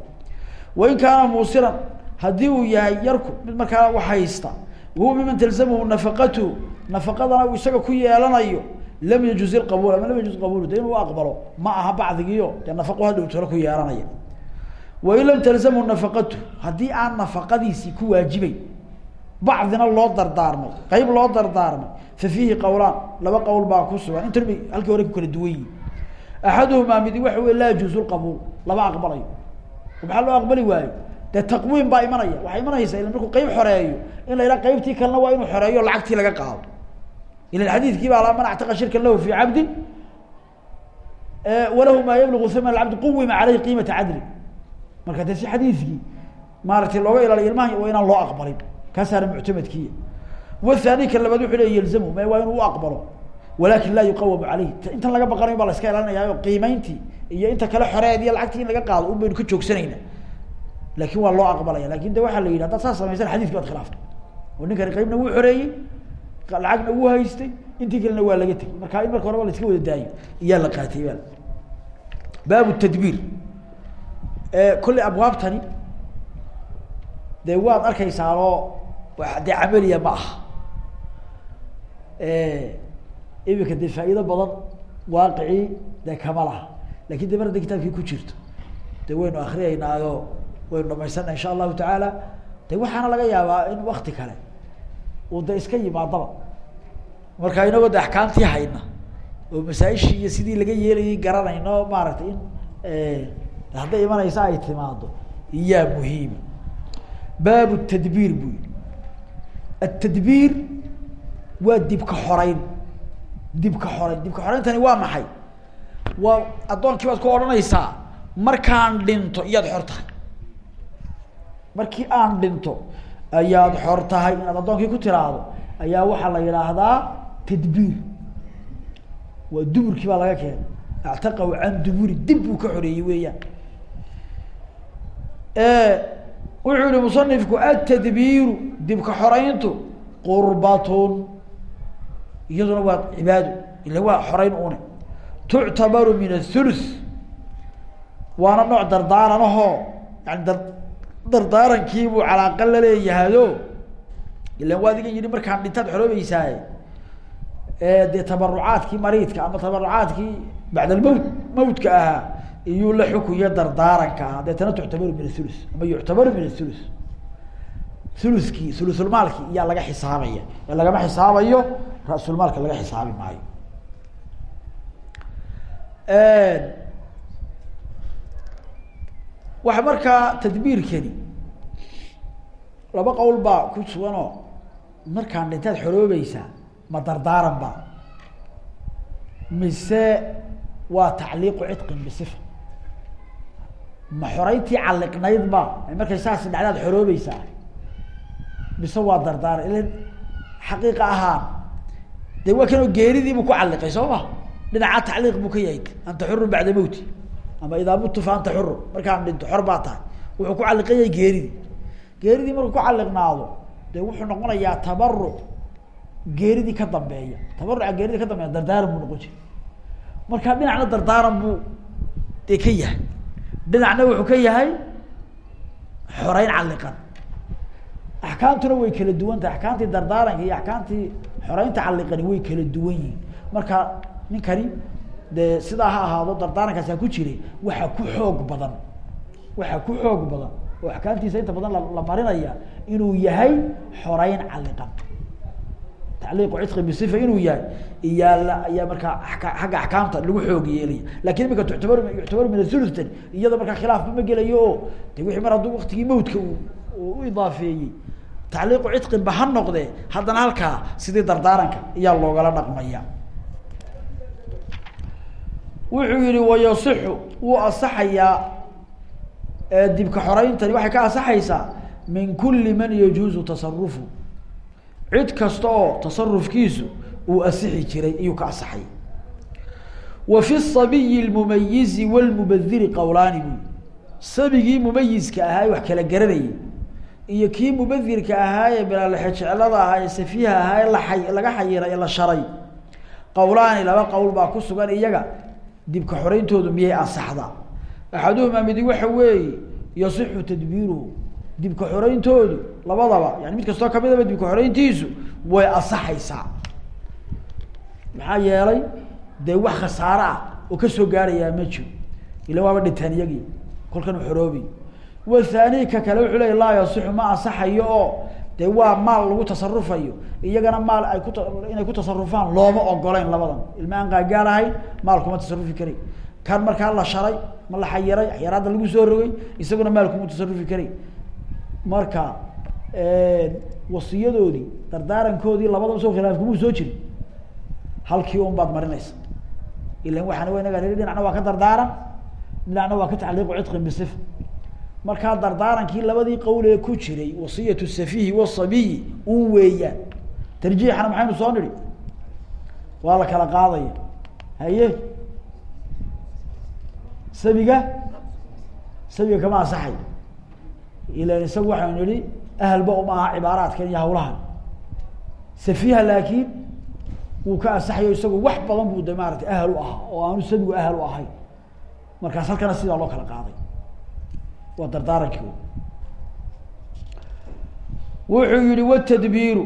Wain kaana muusiran haddii uu yahay yarku mid markaa wax haysta wahuwa miman talzamhu nafaqatuhu nafaqadana uu isaga ku yeelanayo lam yajuz ilqabuul ama lam yajuz qabuulu de inuu aqbalo ma aha bacdigiio dee nafaqo hadhow talo ku yeelanaya. Wain lam talzamhu nafaqatu haddii aan nafaqadiisii ku waajibay bacdina loo dardaarmay qeyb loo dardaarmay fa fiihi qowlaan laba qowl baa ku sugan. Intan halkii hore ku kala duwan yihiin axaduhumaa midi waxa wey laa yajuuzu lqabuul lama aqbalayo. Maxaa loo aqbali waayo dee taqwiim baa imanaya. Waxay imanaysaa ila markuu qeyb xoreeyo in la yidhaha kalena waa inuu xoreeyo lacagtii laga qaado. Ila xadiidkii baa man actaqa shirkan lahu fi cabdin walahu maa yablugu haman cabdi quwima caleyhi qiimata cadli marka dee si xadiidkii maaratay looga ilaaliyo ilmaha waa inaan loo aqbalin. Kaasaana muctamadkiiya. Wathani labaad wuxuu le yalzamu ma waa inuu u aqbalo. Walakin laa yuqawamu caleyh intan laga baqanayo baa la iska ilaalinaya o qiimeyntii iyo inta kale xoreed iyo lacagtii in laga qaado un ka joogsanayna laakiin waa loo aqbalaya. Lakin de waxaa la yidhi hadaad saas samaysan xadidki baad khilaafta oo ninkani qeybna wuu xoreeyey lacagna wuu haystay intii kalena waa laga tegay marka in marka horeba la iska wada daayo iyaa la qaatay ba baabu tadbiir. Kolley abwaabtani dee waad arkaysaanoo dee camaliya ma aha. Imika dee faa'iido badan waaqicii dee kama laha. Lakin de mar hadda kitaabkii ku jirto de waynu akriyeynaayo waynu dhamaysana insha allahu tacaala de waxaana laga yaabaa in wakti kale uu de iska yimaadaba. Marka inagoo de axkaamtii hayna oo masaaishii iyo sidii laga yeelayay garanayno maaragtay in hadday imanaysa ay timaado iyaa muhiima baabu tadbiir buu yihi atadbiir waa dibka xoreyn. Dibka xoreyn. Dibka xoreyntani waa maxay? Waa addoonkii baad ku odhanaysaa markaan dhinto iyaad xor tahay markii aan dhinto ayaad xor tahay inaad addoonkii ku tiraahdo ayaa waxaa la yidhaahdaa tadbiir. Waa duburkii baa laga keenay. Actaqahu can duburi dib buu ka xoreeyey weeyaan. Wuxuu yihi musanifku atadbiiru dibka xoreyntu qurbatun. Iyaduna waa cibaado ila waa xoreyn une. Tuctabaru min athuluth waana nooc dardaaranahoo yani dardaarankiibuu calaaqa la leeyahado ilan waa adigan yidhi markaan dhintaad xoroobeysaaye dee tabarucaadkii mariidka ama tabarucaadkii bacd almowt mawtka ahaa iyuu la xukunya dardaaranka ahaa. Deetana tuctabaru min athuluth ama yuctabaru min athuluth. Thuluskii thulusulmaalkii iyaa laga xisaabaya. Ee lagama xisaabayo ra-sulmaalka laga xisaabi maayo waxa markaa tadbiirkani laba qowl baa ku suganoo markaan dhintaad xoroobeysaa ma dardaaran ba mise waa tacliiqu cidqin bisifa ma xoreyntii calliqnayd ba markay saas dhacdaad xoroobeysaa mise waa dardaaran. Ilan xaqiiqa ahaan de waa kanoo geeridiibuu ku calliqay soo ma? Dhinaca tacliiq buu ka yahay. Anta xurun bacda mawti ama idaa mutu fa anta xurun markaan dhinto xor tahay. Wuxuu ku calliqan geeridii. Geeridii markuu ku calliqnaado de wuxuu noqonayaa tabaruc geeridii ka dambeeya. Tabaruca geeridii ka dambeeya dardaaran buu noqon jira marka dhinacna dardaaran buu dee ka yahay. Dhinacna wuxuu ka yahay xoreyn calliqan. Axkaamtuna way kala duwan tahay. Axkaamtii dardaaranka iyo axkaamtii xoreynta calliqani way kala duwan yihiin. Marka ninkani dee sidaa ha ahaado dardaarankaas ha ku jiray waxaa ku xoog badan. Waxaa ku xoog badan. Oo axkaamtiisa inta badan la marinaya inuu yahay xoreyn calliqan tacliiqu cidqi bisifa inuu yahay iyaa ayaa markaa aka xagga axkaamta lagu xoog yeelaya. Lakin imika tuctabaru yuctabaru min athulutan iyada markaa khilaafba ma gelayo. Oo de wixii mar hadduu waktigii mawtka u idaafeeyey. Tacliiqu cidqinba ha noqdee haddana halkaa sidii dardaaranka iyaa loogala dhaqmaya wuxuu yihi wayasixu wuu asaxayaa dibka xoreyntani waxay ka asaxaysaa min kuli man yajuuzu tasarufu cid kasta oo tasarufkiisu uu asixi jiray iyuu ka asaxay. Wa fi sabiyi lmumayizi wlmubadiri qowlaani buy sabigii mumayiska ahaa wax kala garanayay iyo kii mubadirka ahaa ee bilaalexejeclada ahaa ee safiiha ahaa ee laay laga xayiray ee la sharay. Qowlaani laba qowl baa ku sugan iyaga dibka xoreyntoodu miyay ansaxdaa? Axaduhumaa midi waxa weeye yasixu tadbiiruhu. Dibka xoreyntoodu labadaba yani mid kastoo kamidaba dibka xoreyntiisu way ansaxaysaa. Maxaa yeelay dee wax khasaare ah oo ka soo gaarayaa ma jiro. Ila waaba dhinteen iyagii kolkan u xoroobi. Wathani ka kale wuxuu leya laa yasixu ma ansaxayo oo dee waa maal lagu tasarufayo iyagana maal ay ku inay ku tasarufaan looma ogoleyn labadan. Ilma aan qaagaal ahayn maal kuma tasarufi karay kan markaa la sharay ma la xayiray xayaraadda lagu soo rogay isaguna maal kuma tasarufi karay marka wasiyadoodii dardaarankoodii labadaba soo khilaaf kumuu soo jiri halkii un marinaysa. Ilan waxaana wa inaga dhinacna waa ka dardaaran dhinacna waa ka tacliiqu cidqin bisifa markaa dardaarankii labadii qawlee ku jiray wasiyatu safihi wasabiyi un weeyaan. Tarjiixana maxaynu soo nidhi? Waa la kala qaadaya. Haye? Sabiga? Sabiga kama ansaxay? Ilan isagu waxaynu nihi ahalba uma aha cibaaraadkan iyo hawlahan. Safiha laakiin wuu ka ansaxayo isagu wax badan buu de maaratay ahal u ahaa oo aanu sabigu ahal u ahayn markaas halkana sidaa loo kala qaaday waa dardaarankii wuxuu yihi watadbiiru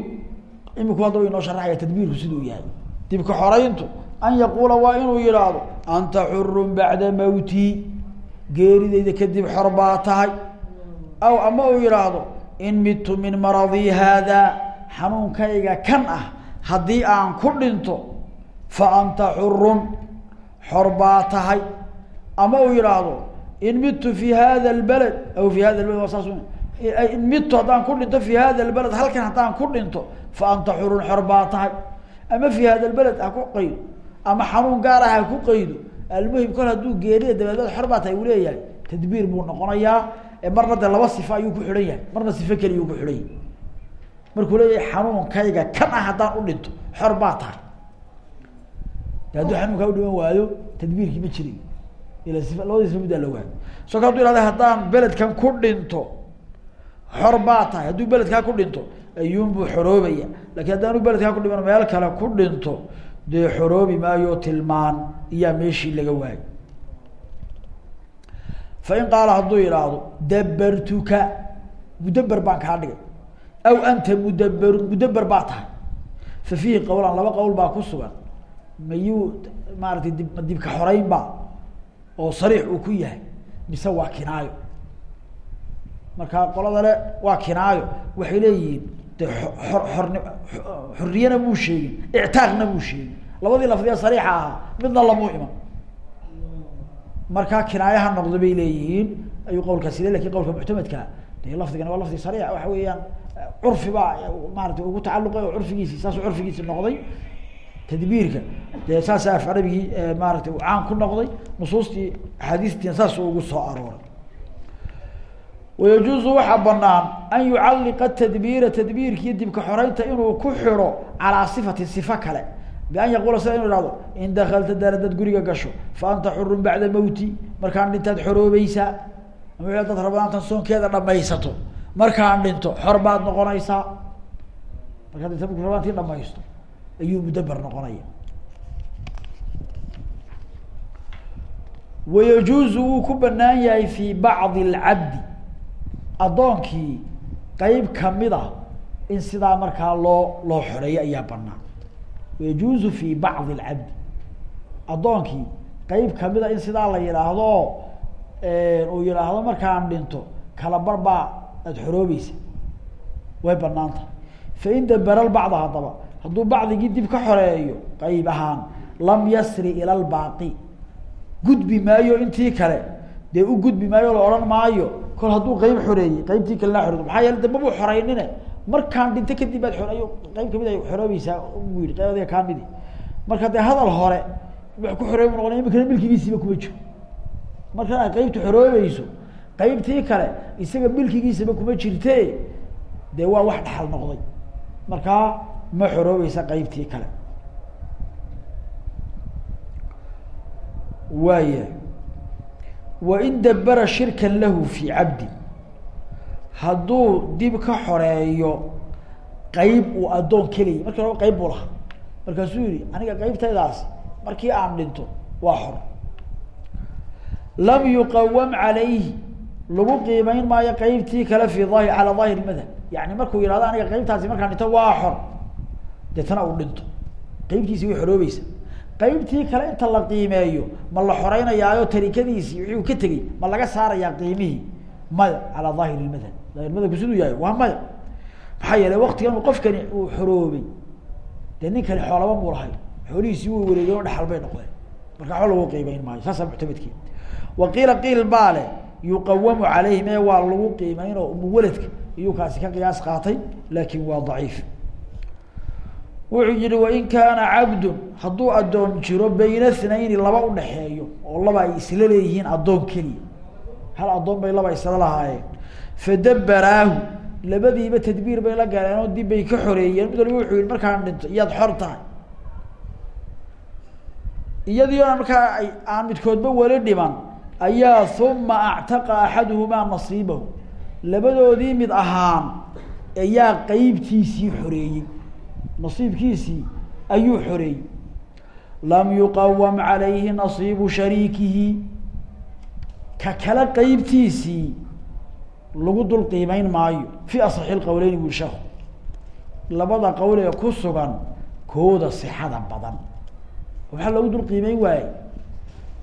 iminku hadda inoo sharaxaya tadbiirku siduu yahay. Dibka xoreyntu an yaquula waa inuu yidhaahdo anta xurun bacda mawtii geerideyda kadib xor baa tahay. Aw ama uu yidhaahdo in midtu min maradii haadaa xanuunkayga kan ah haddii aan ku dhinto fa xurun xor tahay. Ama uu yidhaahdo in midtu fi hada lbaled aw fi hada baled waa saas in midtu haddaan ku dhinto fi hada lbaled halkan haddaan ku dhinto fa anta xurun xor ama fi hada lbaled ha ku ama xanuun gaar ah ha ku qaydo almuhim kol hadduu geerida dabadeed xor baa tahay uu tadbiir buu noqonayaa marna de laba sifa ayuu ku xidhan yahay marna sifo keliyuu ku xidhan yahay markuu leeyahay xanuunkayga kan ah u dhinto xor baa tahay de xanuunkaa udhiman waayo tadbiirkii ma jiray ila labadii sifa middaa la waayo so ka haduu ihahda haddaan beledkan ku dhinto xor baa tahay. Hadduu beledkaa ku dhinto ayuunbuu xoroobaya. Lakin haddaanu beledkaa ku dhiman meel kale ku dhinto dee xoroobi maayo tilmaan iyaa meeshii laga waayo fain qaala hadduu yidhaahdo dabartuka mudaber baan kaa dhigay. Aw anta mudaberun mudaber baa tahay. Fa fiihi qowlan laba qowl baa ku sugan. Mayuu maaratay dib dibka xoreyn ba oo sariix uu ku yahay mise waa kinaayo? Marka qolada le waa kinaayo waxay leeyihiin de or orn xorriyana muu sheegin ictaaqna muu sheegin. Labadii lafdiya sariixa ahaa midna lamuu iman. Markaa kinaayaha noqdo bay leeyihiin ayuu qawlkaasi le laakiin qawlka muctamadkaa de lafdigani waa lafdi sariix waxa weeyaan curfi baa maarata ugu tacaluqay oo curfigiisi saasuu curfigiisi noqday tadbiirka. Dee saasa af carabigii maaratay caan ku noqday nusuustii axaadiistiin saasuu ugu soo arooray. Wayajuuzu waxaa banaan an yucalliqa tadbiira tadbiirkiiyo dibka xoreynta inuu ku xidho calaa sifatin sifo kale. Bian yaquula sida inu ihahdo in dakalta daar dad guriga gasho fa anta xurun bacda mawti. Markaan dhintaad xoroobeysaa ama dad rabadaantan soonkeeda dhamaysato markaan dhinto xor baad noqonaysaa. Markaad dhinta rabaantii dhamaysto ayuu mudaber noqonaya. Wayajuuzu wuu ku banaan yahay fi bacdi alcabdi. Addoonkii qeyb ka mid a in sidaa markaa loo loo xoreeyo ayaa banaan wayajuuzu fi bacdi alcabdi. Addoonkii qeyb ka mid a in sidaa la yidhaahdo uu yidhaahdo markaan dhinto kala bar baa aada xoroobeysa. Way bannaan tahay. Fain dabera lbacda haddaba hadduu bacdigii dib ka xoreeyo qeyb ahaan lam yasri ila lbaaqi gudbi maayo intii kale. Dee u gudbi maayo la odhan maayo. Kol hadduu qeyb xoreeyey qeybtii kale laa xoreydo. Maxaa yeele de mabuu xoreynine. Markaan dhinto kadib baad oreyo qeyb ka mid ay xoroobeysaa bu yihi qeyb kaa midi. Marka dee hadal hore wax ku xoroobi noqonay imikana milkigiisiiba kuma jiro. Markan aad qeybta xoroobeyso qeybtii kale isaga milkigiisaba kuma jirte dee waa wax dhaxal noqday. Markaa ma xoroobeysa qeybtii kale. Waaya wain dabara shirkan lahu fi cabdi hadduu dib ka xoreeyo qeyb uu addoon keliyay markii hore qeyb buu lahaa. Markaasuu yihi aniga qeybtaydaasi markii aan dhinto waa xor. Lam yuqawam calayhi lagu qiimeyn maayo qeybtii kale fi ahi ala daahir madhab. Yani markuu yihahdo aniga qeybtaasi markaan dhinto waa xor deetana uu dhinto. Qeybtiisi way xoroobeysa. Qeybtii kale inta la qiimeeyo ma la xoreynayaayo tarikadiisii wixii uu ka tegey ma laga saarayaa qiimihii? Maya calaa daahir madhab daahir madhabku siduu yahay waa maya. Maxaa yeelay waktigan uu qofkani uu xoroobay. Dee ninkani xoolaba muu lahay. Xoolihiisii way wareegeen o dhexal bay noqdeen. Marka waxba lagu qiimeyn maayo saasaa muctamadkii wa qiila qiil baa leh yuqawamu calayhim ee waa lagu qiimeynoo umuwaladka iyuu kaasi ka qiyaas qaatay laakin waa daciif wuxuu yihi wain kaana cabdun hadduu addoon jiro bayna thnayni laba udhaxeeyo oo laba ay isla leeyihiin addoon keliya. Hal addoon bay laba isla lahaayeen. Fadabaraahu labadiiba tadbiir bay la galeen oo dib bay ka xoreeyeen. Mid waliba wuxuu yihi markaan dhinto iyaad xor tahay. Iyadii o markaa ay aan midkoodba weli dhiman ayaa uma actaqa axaduhumaa nasiibahu. Labadoodii mid ahaan ayaa qeybtiisii xoreeyey nasiibkiisii ayuu xoreeyey lam yuqawam calayhi nasiibu shariikihi. Ka kale qeybtiisii lagu dul qiimeyn maayo. Fi asaxi lqowleyn bui sheekhu. Labada qowl ee ku sugan kooda sixada badan. Waxaa loogu dul qiimeyn waaye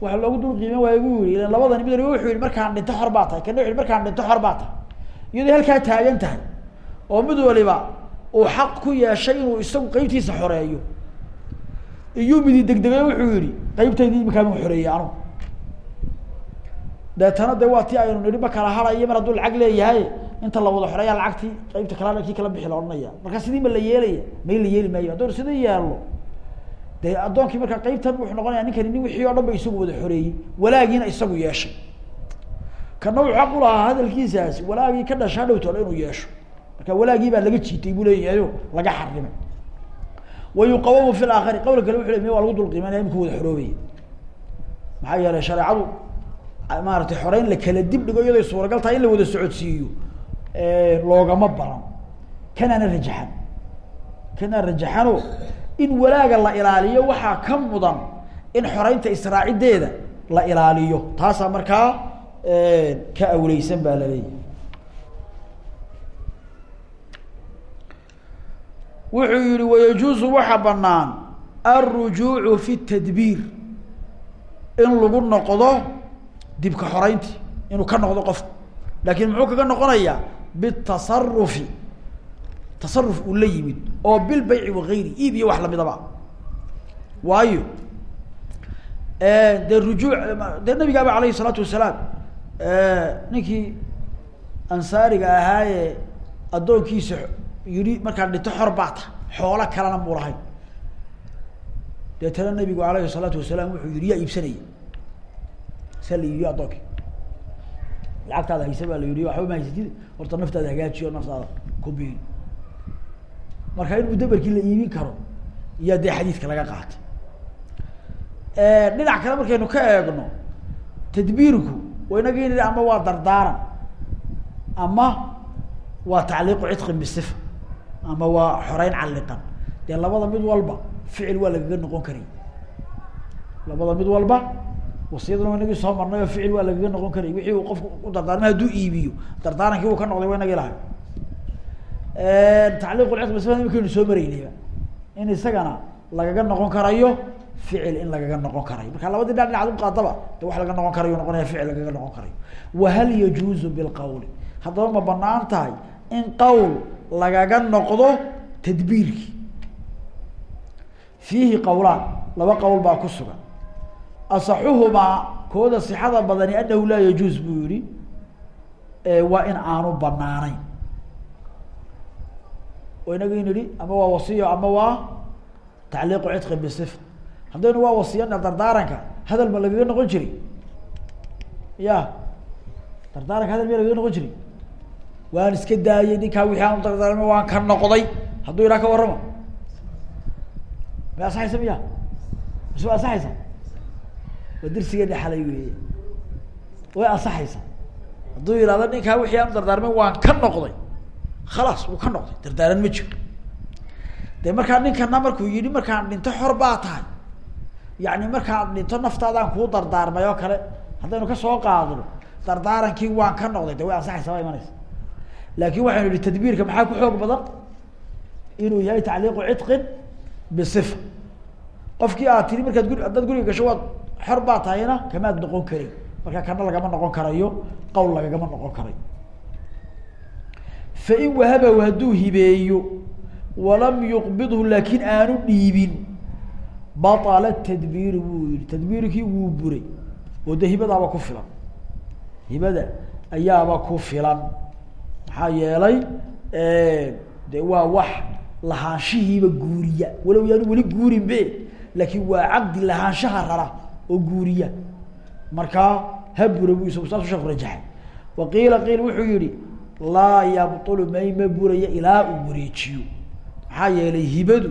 waxaa loogu dul qiimeyn waaye bu yihi ilan labadani mid wuxuu yihi markaan dhinto xor baa tahay kana wuxu yihi markaan dhinto xor baa tahay iyadoo halkaa taagan tahay. Oo mid waliba uu xaq ku yeeshay inuu isagu qeybtiisa xoreeyo. Iyuu midi degdegay wuxuu yihi qeybtaydii iminkaama xoreeyey anu. Deetana de waa ti aynu nihi ma kala harayo mar hadduu lacag leeyahay inta la wada xoreeya lacagtii qeybta kalena kii kala bixi la odhanaya. Marka sidii ma la yeelaya may la yeeli maayo. Haddaynu sida yeelno de addoonkii markaa qeybtan wuxuu noqonaya ninkani nin wixii oo dhan ba isagu wada xoreeyey walaagiina isagu yeeshay. Kana wuxuu xaq ulahaa hadalkiisaasi walaagii ka dhashaa dhowtoola inuu yeesho marka walaagii baa laga jiitay buu leeyahayo laga xarimay. Wa yuqawamu fi laakari qawla kale wuxu le mi waa lagu dul qiimanaya imika wada xoroobaya maxaa yeelay shareecadu maaratay xoreyn la kala dib dhigo iyaday suuragal tahay in la wada socodsiiyo loogama baran. Kanaana rajaxan. Kanaa rajaxano in walaaga la ilaaliyo waxaa ka mudan in xoreynta israacideeda la ilaaliyo. Taasaa markaa ka awleysan baa laleeyahy wuxuu yihi wayajuuzu waxa banaan alrujuucu fi tadbiir in lagu noqdo dibka xoreynti inuu ka noqdo qofku laakin muxuu kaga noqonayaa? Bitasarufi tasaruf uu la yimid oo bilbayci wagayri iib iyo wax lamidaba waayo dee rujuuc dee nabigaaba alayhi salaatu wasalaam ninkii ansaariga ahaaye addoonkiisa yihi markaan dhinto xor baa xoolo kalena muu lahayn deetana nabigu alayhi salaatu wasalaam wuxuu yihi yaa iibsanaya saa la iibiyo addoonkii lacagtaada haysa baa la yihi waxba ma haysatid? Horta naftaada hagaajiyo naftaada kubiin marka in mudaberkii la iibin karo iyaa dee xadiidka laga qaatay. Dhinac kale markaynu ka eegno tadbiirku waynagii ama waa dardaaran ama waa tacliiqu cidqin bisifa ama waa xoreyn calliqan. Dee labada mid walba ficil waa lagaga noqon karay. Labada mid walba wasiyaduna waynagii soo marnay oo ficil waa lagaga noqon karay. Wixii uu qofku u dardaarmay hadduu iibiyo. Dardaarankii uu ka noqday waynagii lahay tacliiq lcidqin bisifa imikaynu soo maraynayba in isagana lagaga noqon karayo ficil in lagaga noqon karayo. Marka labadii dhinac dhinac uqaadaba de wax laga noqon karayo noqonaya ficil lagaga noqon karayo. Wahal yajuuzu bilqawli haddaba ma bannaan tahay in qowl lagaga noqdo tadbiirkii. Fiihi qowlaan laba qowl baa ku sugan. Asaxuhumaa kooda sixada badani anahu laa yajuuz buu yihi waa in aanu banaanayn oo inagii nidhi ama waa wasiyo ama waa tacliiqu cidqin bisifa haddaynu waa wasiyana dardaaranka hadal ma lagaga noqon jiray? Ya dardaaranka hadal miya lagaga noqon jiray waan iska daayey ninkaa wixii aan dardaarmay waan ka noqday. Hadduu ihaa ka warrama may asaxaysa miya? Mise way asaxaysa waa dirsigeena xalay weeye way asaxaysa hadduu yihahdo ninkaa wixii aan dardaarmay waan ka noqday. Khalaas wuu ka noqday. Dardaaran ma jiro. De markaa ninkana markuu yihi markaan dhinto xor baa tahay. Yani markaan dhinto naftaadaan kuu dardaarmay oo kale haddaynu ka soo qaadno dardaarankii waan ka noqday. De way ansaxaysa waa imanaysa laakin waxaynu ihi tadbiirka maxaa ku xoog badan? Inuu yahay tacliiqu cidqin bisifa. Qofkii aad tiri markaad guri haddaad guriga gasho waad xor baa tahayna kamaad noqon karin. Marka kana lagama noqon karayo qowl lagagama noqon karayo fain wahabahu hadduu hibeeyo walam yuqbidhu laakin aanu dhiibin baطala tadbiiru buu yihi tadbiirkii wuu buray. Oo de hibadaaba ku filan. Hibada ayaaba ku filan maxaa yeelay de waa wax lahaanshihiiba guuriya. Walow yaanu weli guurin be laakin waa caqdi lahaanshaha rara oo guuriya. Markaa habura bu isagu saasu sheeku rajaxay. Wa qiila qiil wuxuu yihi laa yabطulu may ma buraya ilaa uu wareejiyo. Maxaa yeelay hibadu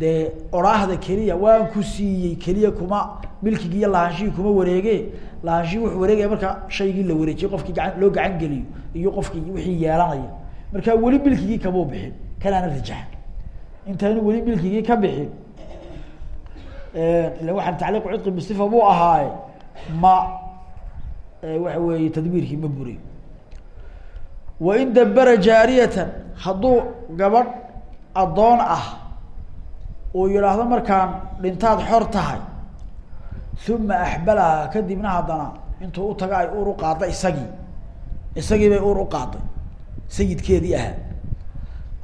dee oraahda keliya waan ku siiyey keliya kuma milkigii iyo lahaanshihii kuma wareege. Lahaanshihii wuxuu wareegaya marka shaygii la wareejiyey qofkii gaan loo gacan geliyo iyo qofkii wixii yeelanaya. Marka weli milkigii kamau bixin kanaana rajaxan. Intaanu weli milkigii ka bixin ila waxaan tacliiqu cidqi bisifa buu ahaaye ma waxa weeye tadbiirkii ma buray wain dabara jaariyatan hadduu gabadh addoon ah uu yidhaahdo markaan dhintaad xor tahay uma axbalaha kadibna haddana intuu utaga ay uur uqaada isagii. Isagii bay uur uqaaday sayidkeedii ahaa.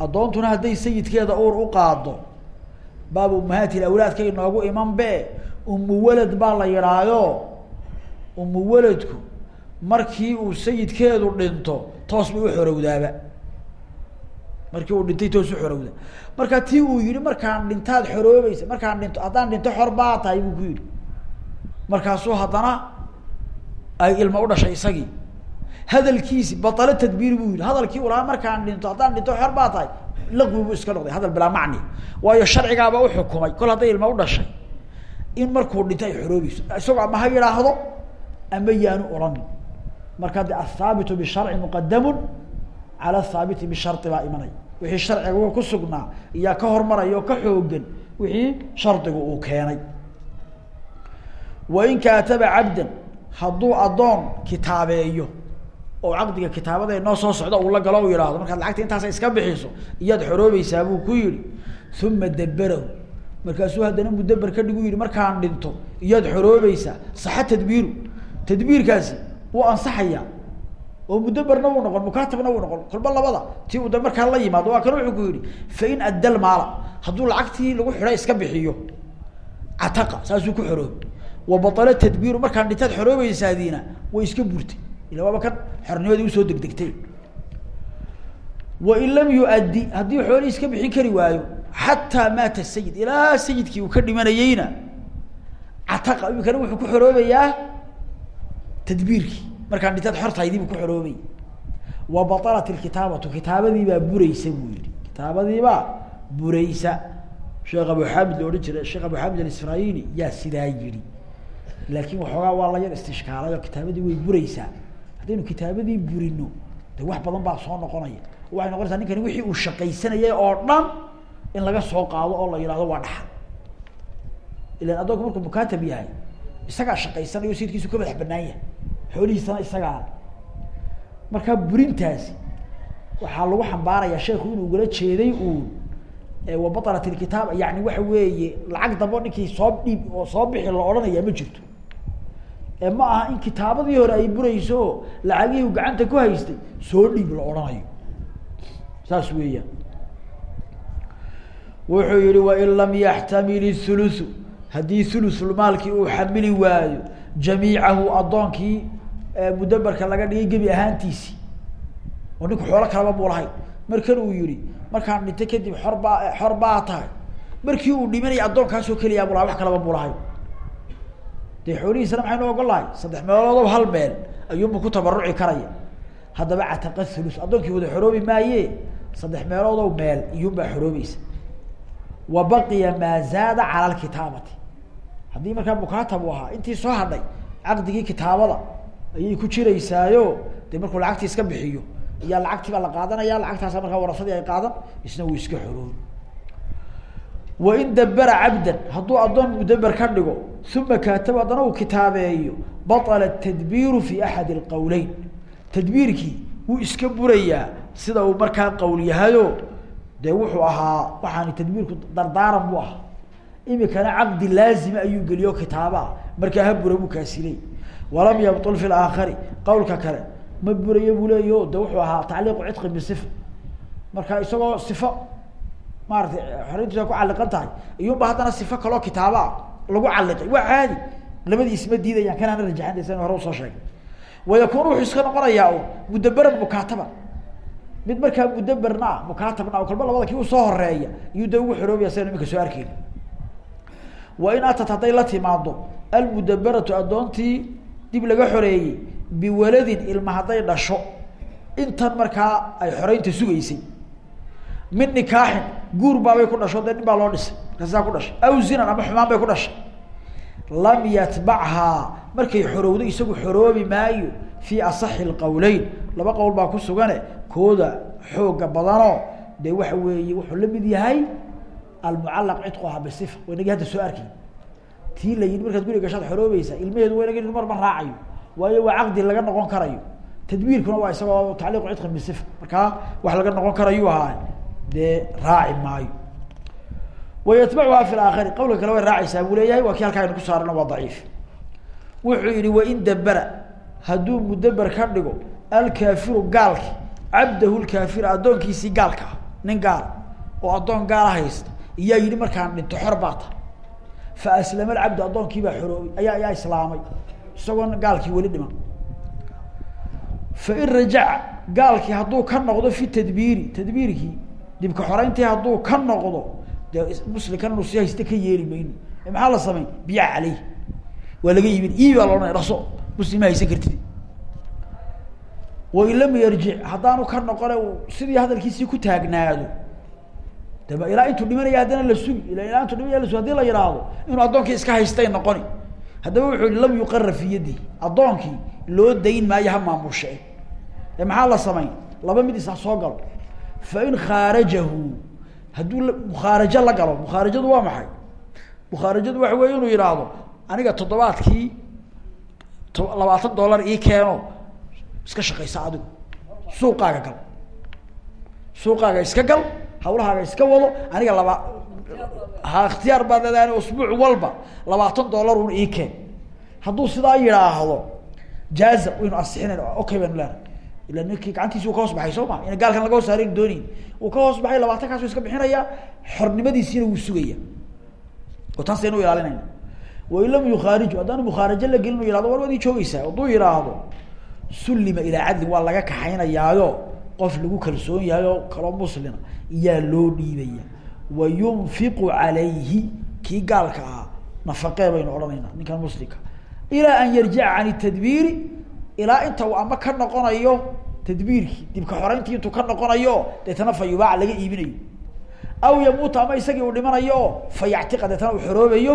Addoontuna hadday sayidkeeda uur uqaado baab umahaati awlaadka inoogu iman be umu walad baa la yidhaayo umu waladku markii uu sayidkeedu dhinto toos bay uxorowdaaba markii uu dhintay toos uxorowda marka tii uu yihi markaan dhintaad xoroobaysa markaan dhinto haddaan dhinto xor tahay buu ku yihi markaasuu haddana ay ilma u dhashay isagii. Hadalkiisi batalo tadbiiri buu yihi hadalkii u lahaa markaan dhinto haddaan dhinto xor tahay laqwi buu iska noqday. Hadal bilaa macni. Waayo sharcigaaba uxukumay kol hadday ilma u dhashay in markuu dhinto ay xoroobayso. Isagoo ama ha yidhaahdo ama yaanu odhan marka de athaabitu bisharci muqadamun cala athaabiti bishari baa imanay wixii sharciga ku sugnaa iyaa ka hormaraya oo ka xoogan wixii shardigu uu keenay. Wain kaataba cabdan hadduu addoon kitaabeeyo oo caqdiga kitaabada noo soo socda uu la galo u yihahdo markaad lacagta intaasa iska bixiso iyaad xoroobaysaa buu ku yihi uma daberahu markaasuu haddana mudaber ka dhigu yihi markaan dhinto iyaad xoroobaysaa. Saxa tadbiiru. Tadbiirkaasi wuu ansaxayaa oo mudaberna wuu noqon mukatabna wuu noqon. Kolba labada ti uu da markaa la yimaado waa kan wuxuu ku yihi fain adda lmaala hadduu lacagtii lagu xidhay iska bixiyo cataqa saasuu ku xoroobi wa batala tadbiiru markaan dhintaad xoroobaysaadiina way iska burtay ila waaba kan xornimadii u soo degdegtay. Wain lam yuaddi haddii xoolihii iska bixin kari waayo xataa maata sayid. Ilaa sayidkii uu ka dhimanayeyna cataqa imikana wuxuu ku xoroobayaa tadbiirkii markaan dhintaad xortahaydii buu ku xoroobay wa batalat ilkitaabatu kitaabadiibaa buraysa buu yihi kitaabadiibaa buraysa. Sheekh abu xaamid la odhan jiray sheekh abu xaamid alisraayili yaa sidaa yihi laakin waxoogaa waa la yar istishkaalay oo kitaabadii way buraysaa haddaynu kitaabadii burino de wax badan baa soo noqonaya. Waxay noqonaysaa ninkani wixii uu shaqaysanayay oo dhan in laga soo qaado oo la yihahdo waa dhaxal. Ilan addoonku markuu mukaatab yahay isagaa shaqaysanayo sayidkiisu ka madax banaan yahay xoolihiisana isagaa markaa burintaasi waxaa lagu xambaarayaa sheekhu inuu ugala jeeday uun wabatalat ilkitaaba yani waxa weeye lacag dabo ninkii soo dhiib oo soo bixi la odhanaya ma jirto. Ma aha in kitaabadii hore ay burayso lacagihii u gacanta ku haystay soo dhiib la odhanayo. Saas weeyaan. Wuxuu yihi wain lam yaxtamil thuluthu haddii thuluthulmaalkii uu xamili waayo jamiicahu addoonkii mudaberka laga dhigay gebi ahaantiisii oo ninku xoolo kalaba buu lahayn markan uu yihi markaan dhintay kadib baa xor baa tahay. Markii uu dhimanaya addoonkaasoo keliyaa buu lahay wax kalaba buu lahayn dee xoolihiisana maxaynu ogol lahay saddex meeloodoo hal meel ayuunbu ku tabaruci karaya. Haddaba cataqa thuluth addoonkii wada xoroobi maaye saddex meeloodoo meel iyuunbaa xoroobaysa. Wa baqiya maa zaada cala haddii markaa mukaatab u ahaa intii soo hadhay caqdigii kitaabada ayay ku jiraysaayo. Dee markuu lacagtii iska bixiyo iyaa lacagtii baa la qaadanaya lacagtaasa markaa warasadii ay qaadan isna wuu iska xoroobi wain dabera cabdan hadduu addoon mudaber ka dhigo uma kaataba haddana uu kitaabeeyo baطla tadbiiru fi axadi اlqowleyn tadbiirkii wuu iska burayaa sida uu markaa qowl yahayo dee wuxuu ahaa waxaani tadbiirku dardaaran buu ahaa. Imikana caqdi laazima ayuu geliyo kitaabaa. Markaa ha bura buu kaasiley walam yabطl fi اaakhari qowlka kale. Ma burayo buu leeyaho de wuxuu ahaa tacliiqu cidqi bisifa marka isagoo sifo maaratay xorintiisa ku caliqan tahay iyuunba haddana sifo kaloo kitaabaa lagu caliqay waa caadi. Labadii isma diidayaan kanaana rajaxanaysan hore u soo sheegay. Wayakun wuxuu iska noqonayaa o mudaberan mid markaa mudaberna ah mukaatabna o kalba labada kii u soo horreeya iyuu de ugu xoroobaya saynu iminka soo arkeyni wa in atat hadday la timaado almudaberatu addoontii dib laga xoreeyey biwaladin ilma hadday dhasho intan markaa ay xoreynta sugaysay. Min nikaaxin guur baabay ku dhasho dee nin baa loo dhisay markaasaa ku dhashay. Aw zinan ama xumaan bay ku dhashay. Lam yatbachaa markay xorowdo isagu xoroobi maayo fii asaxi lqowleyn laba qowl baa ku sugane kooda xooga badanoo dee waxa weeye wuxuu la mid yahay almucalaq cidquha bisifa waynagii hadda soo arkay tii la yidhi markaad guriga gashaad xoroobaysaa ilmaheedu waynagi mar ma raacayo waayo waa caqdi laga noqon karayo. Tadbiirkuna waa isagoo tacliiqu cidqin bisifa markaa wax laga noqon karayuu ahaa dee raaci maayo. Wayatbacuha fi aakhari qawlka kale way raacaysaa buu leeyahay waa kii halkaa aynu ku saarana waa daciif. Wuxuu yihi wain dabera hadduu mudaber ka dhigo alkaafiru gaalki. Cabdahu lkaafira addoonkiisii gaalka nin gaal oo addoon gaala haysta iyaa yihi markaan dhinto xor baa fa aslama alcabdu addoonkii baa xoroobay ayaa ayaa islaamay isagoon gaalkii weli dhiman fain rajaca gaalkii hadduu ka noqdo fi tadbiiri tadbiirkii dibka xoreyntii hadduu ka noqdo dee muslimkan inuu si hayste ka yeeli mayno maxaa la sameyn biyaa caleyh waa laga yibin iibi baa laohanaya dhaso muslim ma haysan kartid wain lam yarjic haddaanu ka noqone sidii hadalkiisii ku taagnaado daba ilaa intuu dhimanaya haddana la sugi ila ilaa intuu dhimanaya la sugi haddii la yihaahdo inuu addoonkii iska haystay noqoni. Haddaba wuxuu yihi lam yuqara fi yadihi addoonkii loo dayn maayo ha maamushe ee maxaa la samayn laba mid isa soo galo. Fain khaarajahu hadduu mukhaarajo la galo mukhaarajadu waa maxay? Mukhaarajadu waxa weeye inuu yidhaahdo aniga toddobaadkii to labaatan dollar ii keeno iska shaqaysa adigu. Suuqaaga gal. Suuqaaga iska gal hawlahaaga iska wado aniga laba ha ikhtiyaar baad leedahay usbuuc walba labaatan dollar un ii keen. Hadduu sidaa yidhaahdo jaaza waynu asixinayn okay baynu leenahay ila ninkii gacantiisi uu ka hoos baxay soo ma ina gaalkan laga hoos saarayn doonayn uu ka hoos baxay labaatan kaasuu iska bixinaya xornimadiisiina wuu sugaya oo taas aynu ilaalinayna. Wain yukhaariju haddaanu mukhaarajo la gelin u yihahdo war hadduu yidhaahdo sullima ilaa cadlin waa laga kaxaynayaayo qof lagu kalsoon yahay oo kaloo muslima iyaa loo dhiibaya. Wa yunfiqu calayhi kii gaalka ahaa nafaqee baynu odhanaynaa ninkan muslimka. Ilaa an yarjica can tadbiiri ilaa inta uu ama ka noqonayo tadbiirkii dibka xoreyntii intuu ka noqonayo deetana fa yubaac laga iibinayo. Aw yamuuta ama isagii uu dhimanayo oo fa yactiqa deetana uu xoroobayo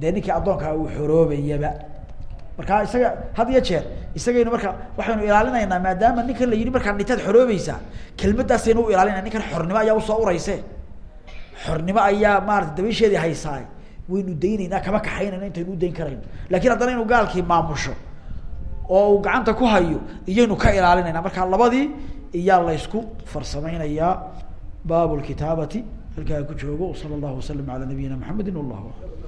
dee ninkii addoonkaa uu xoroobayaba markaa isaga had iyo jeer isagaynu marka waxaynu ilaalinaynaa maadaama ninkan la yidhi markaa dhintaad xoroobeysaa kelmadaasaynu u ilaalinaya ninkan xornimo ayaa u soo ureyse xornimo ayaa maarata dabaysheedii haysaay. Waynu daynaynaa kama kaxaynayna intaynu u dayn karayno laakiin haddana inu gaalkii maamusho oo uu gacanta ku hayo iyaynu ka ilaalinayna markaa labadii iyaa laysku farsamaynayaa. Baab lkitaabati halkaa ku joogo. Sala allahu wasalam ala nabiyina maxamedi wallahu alam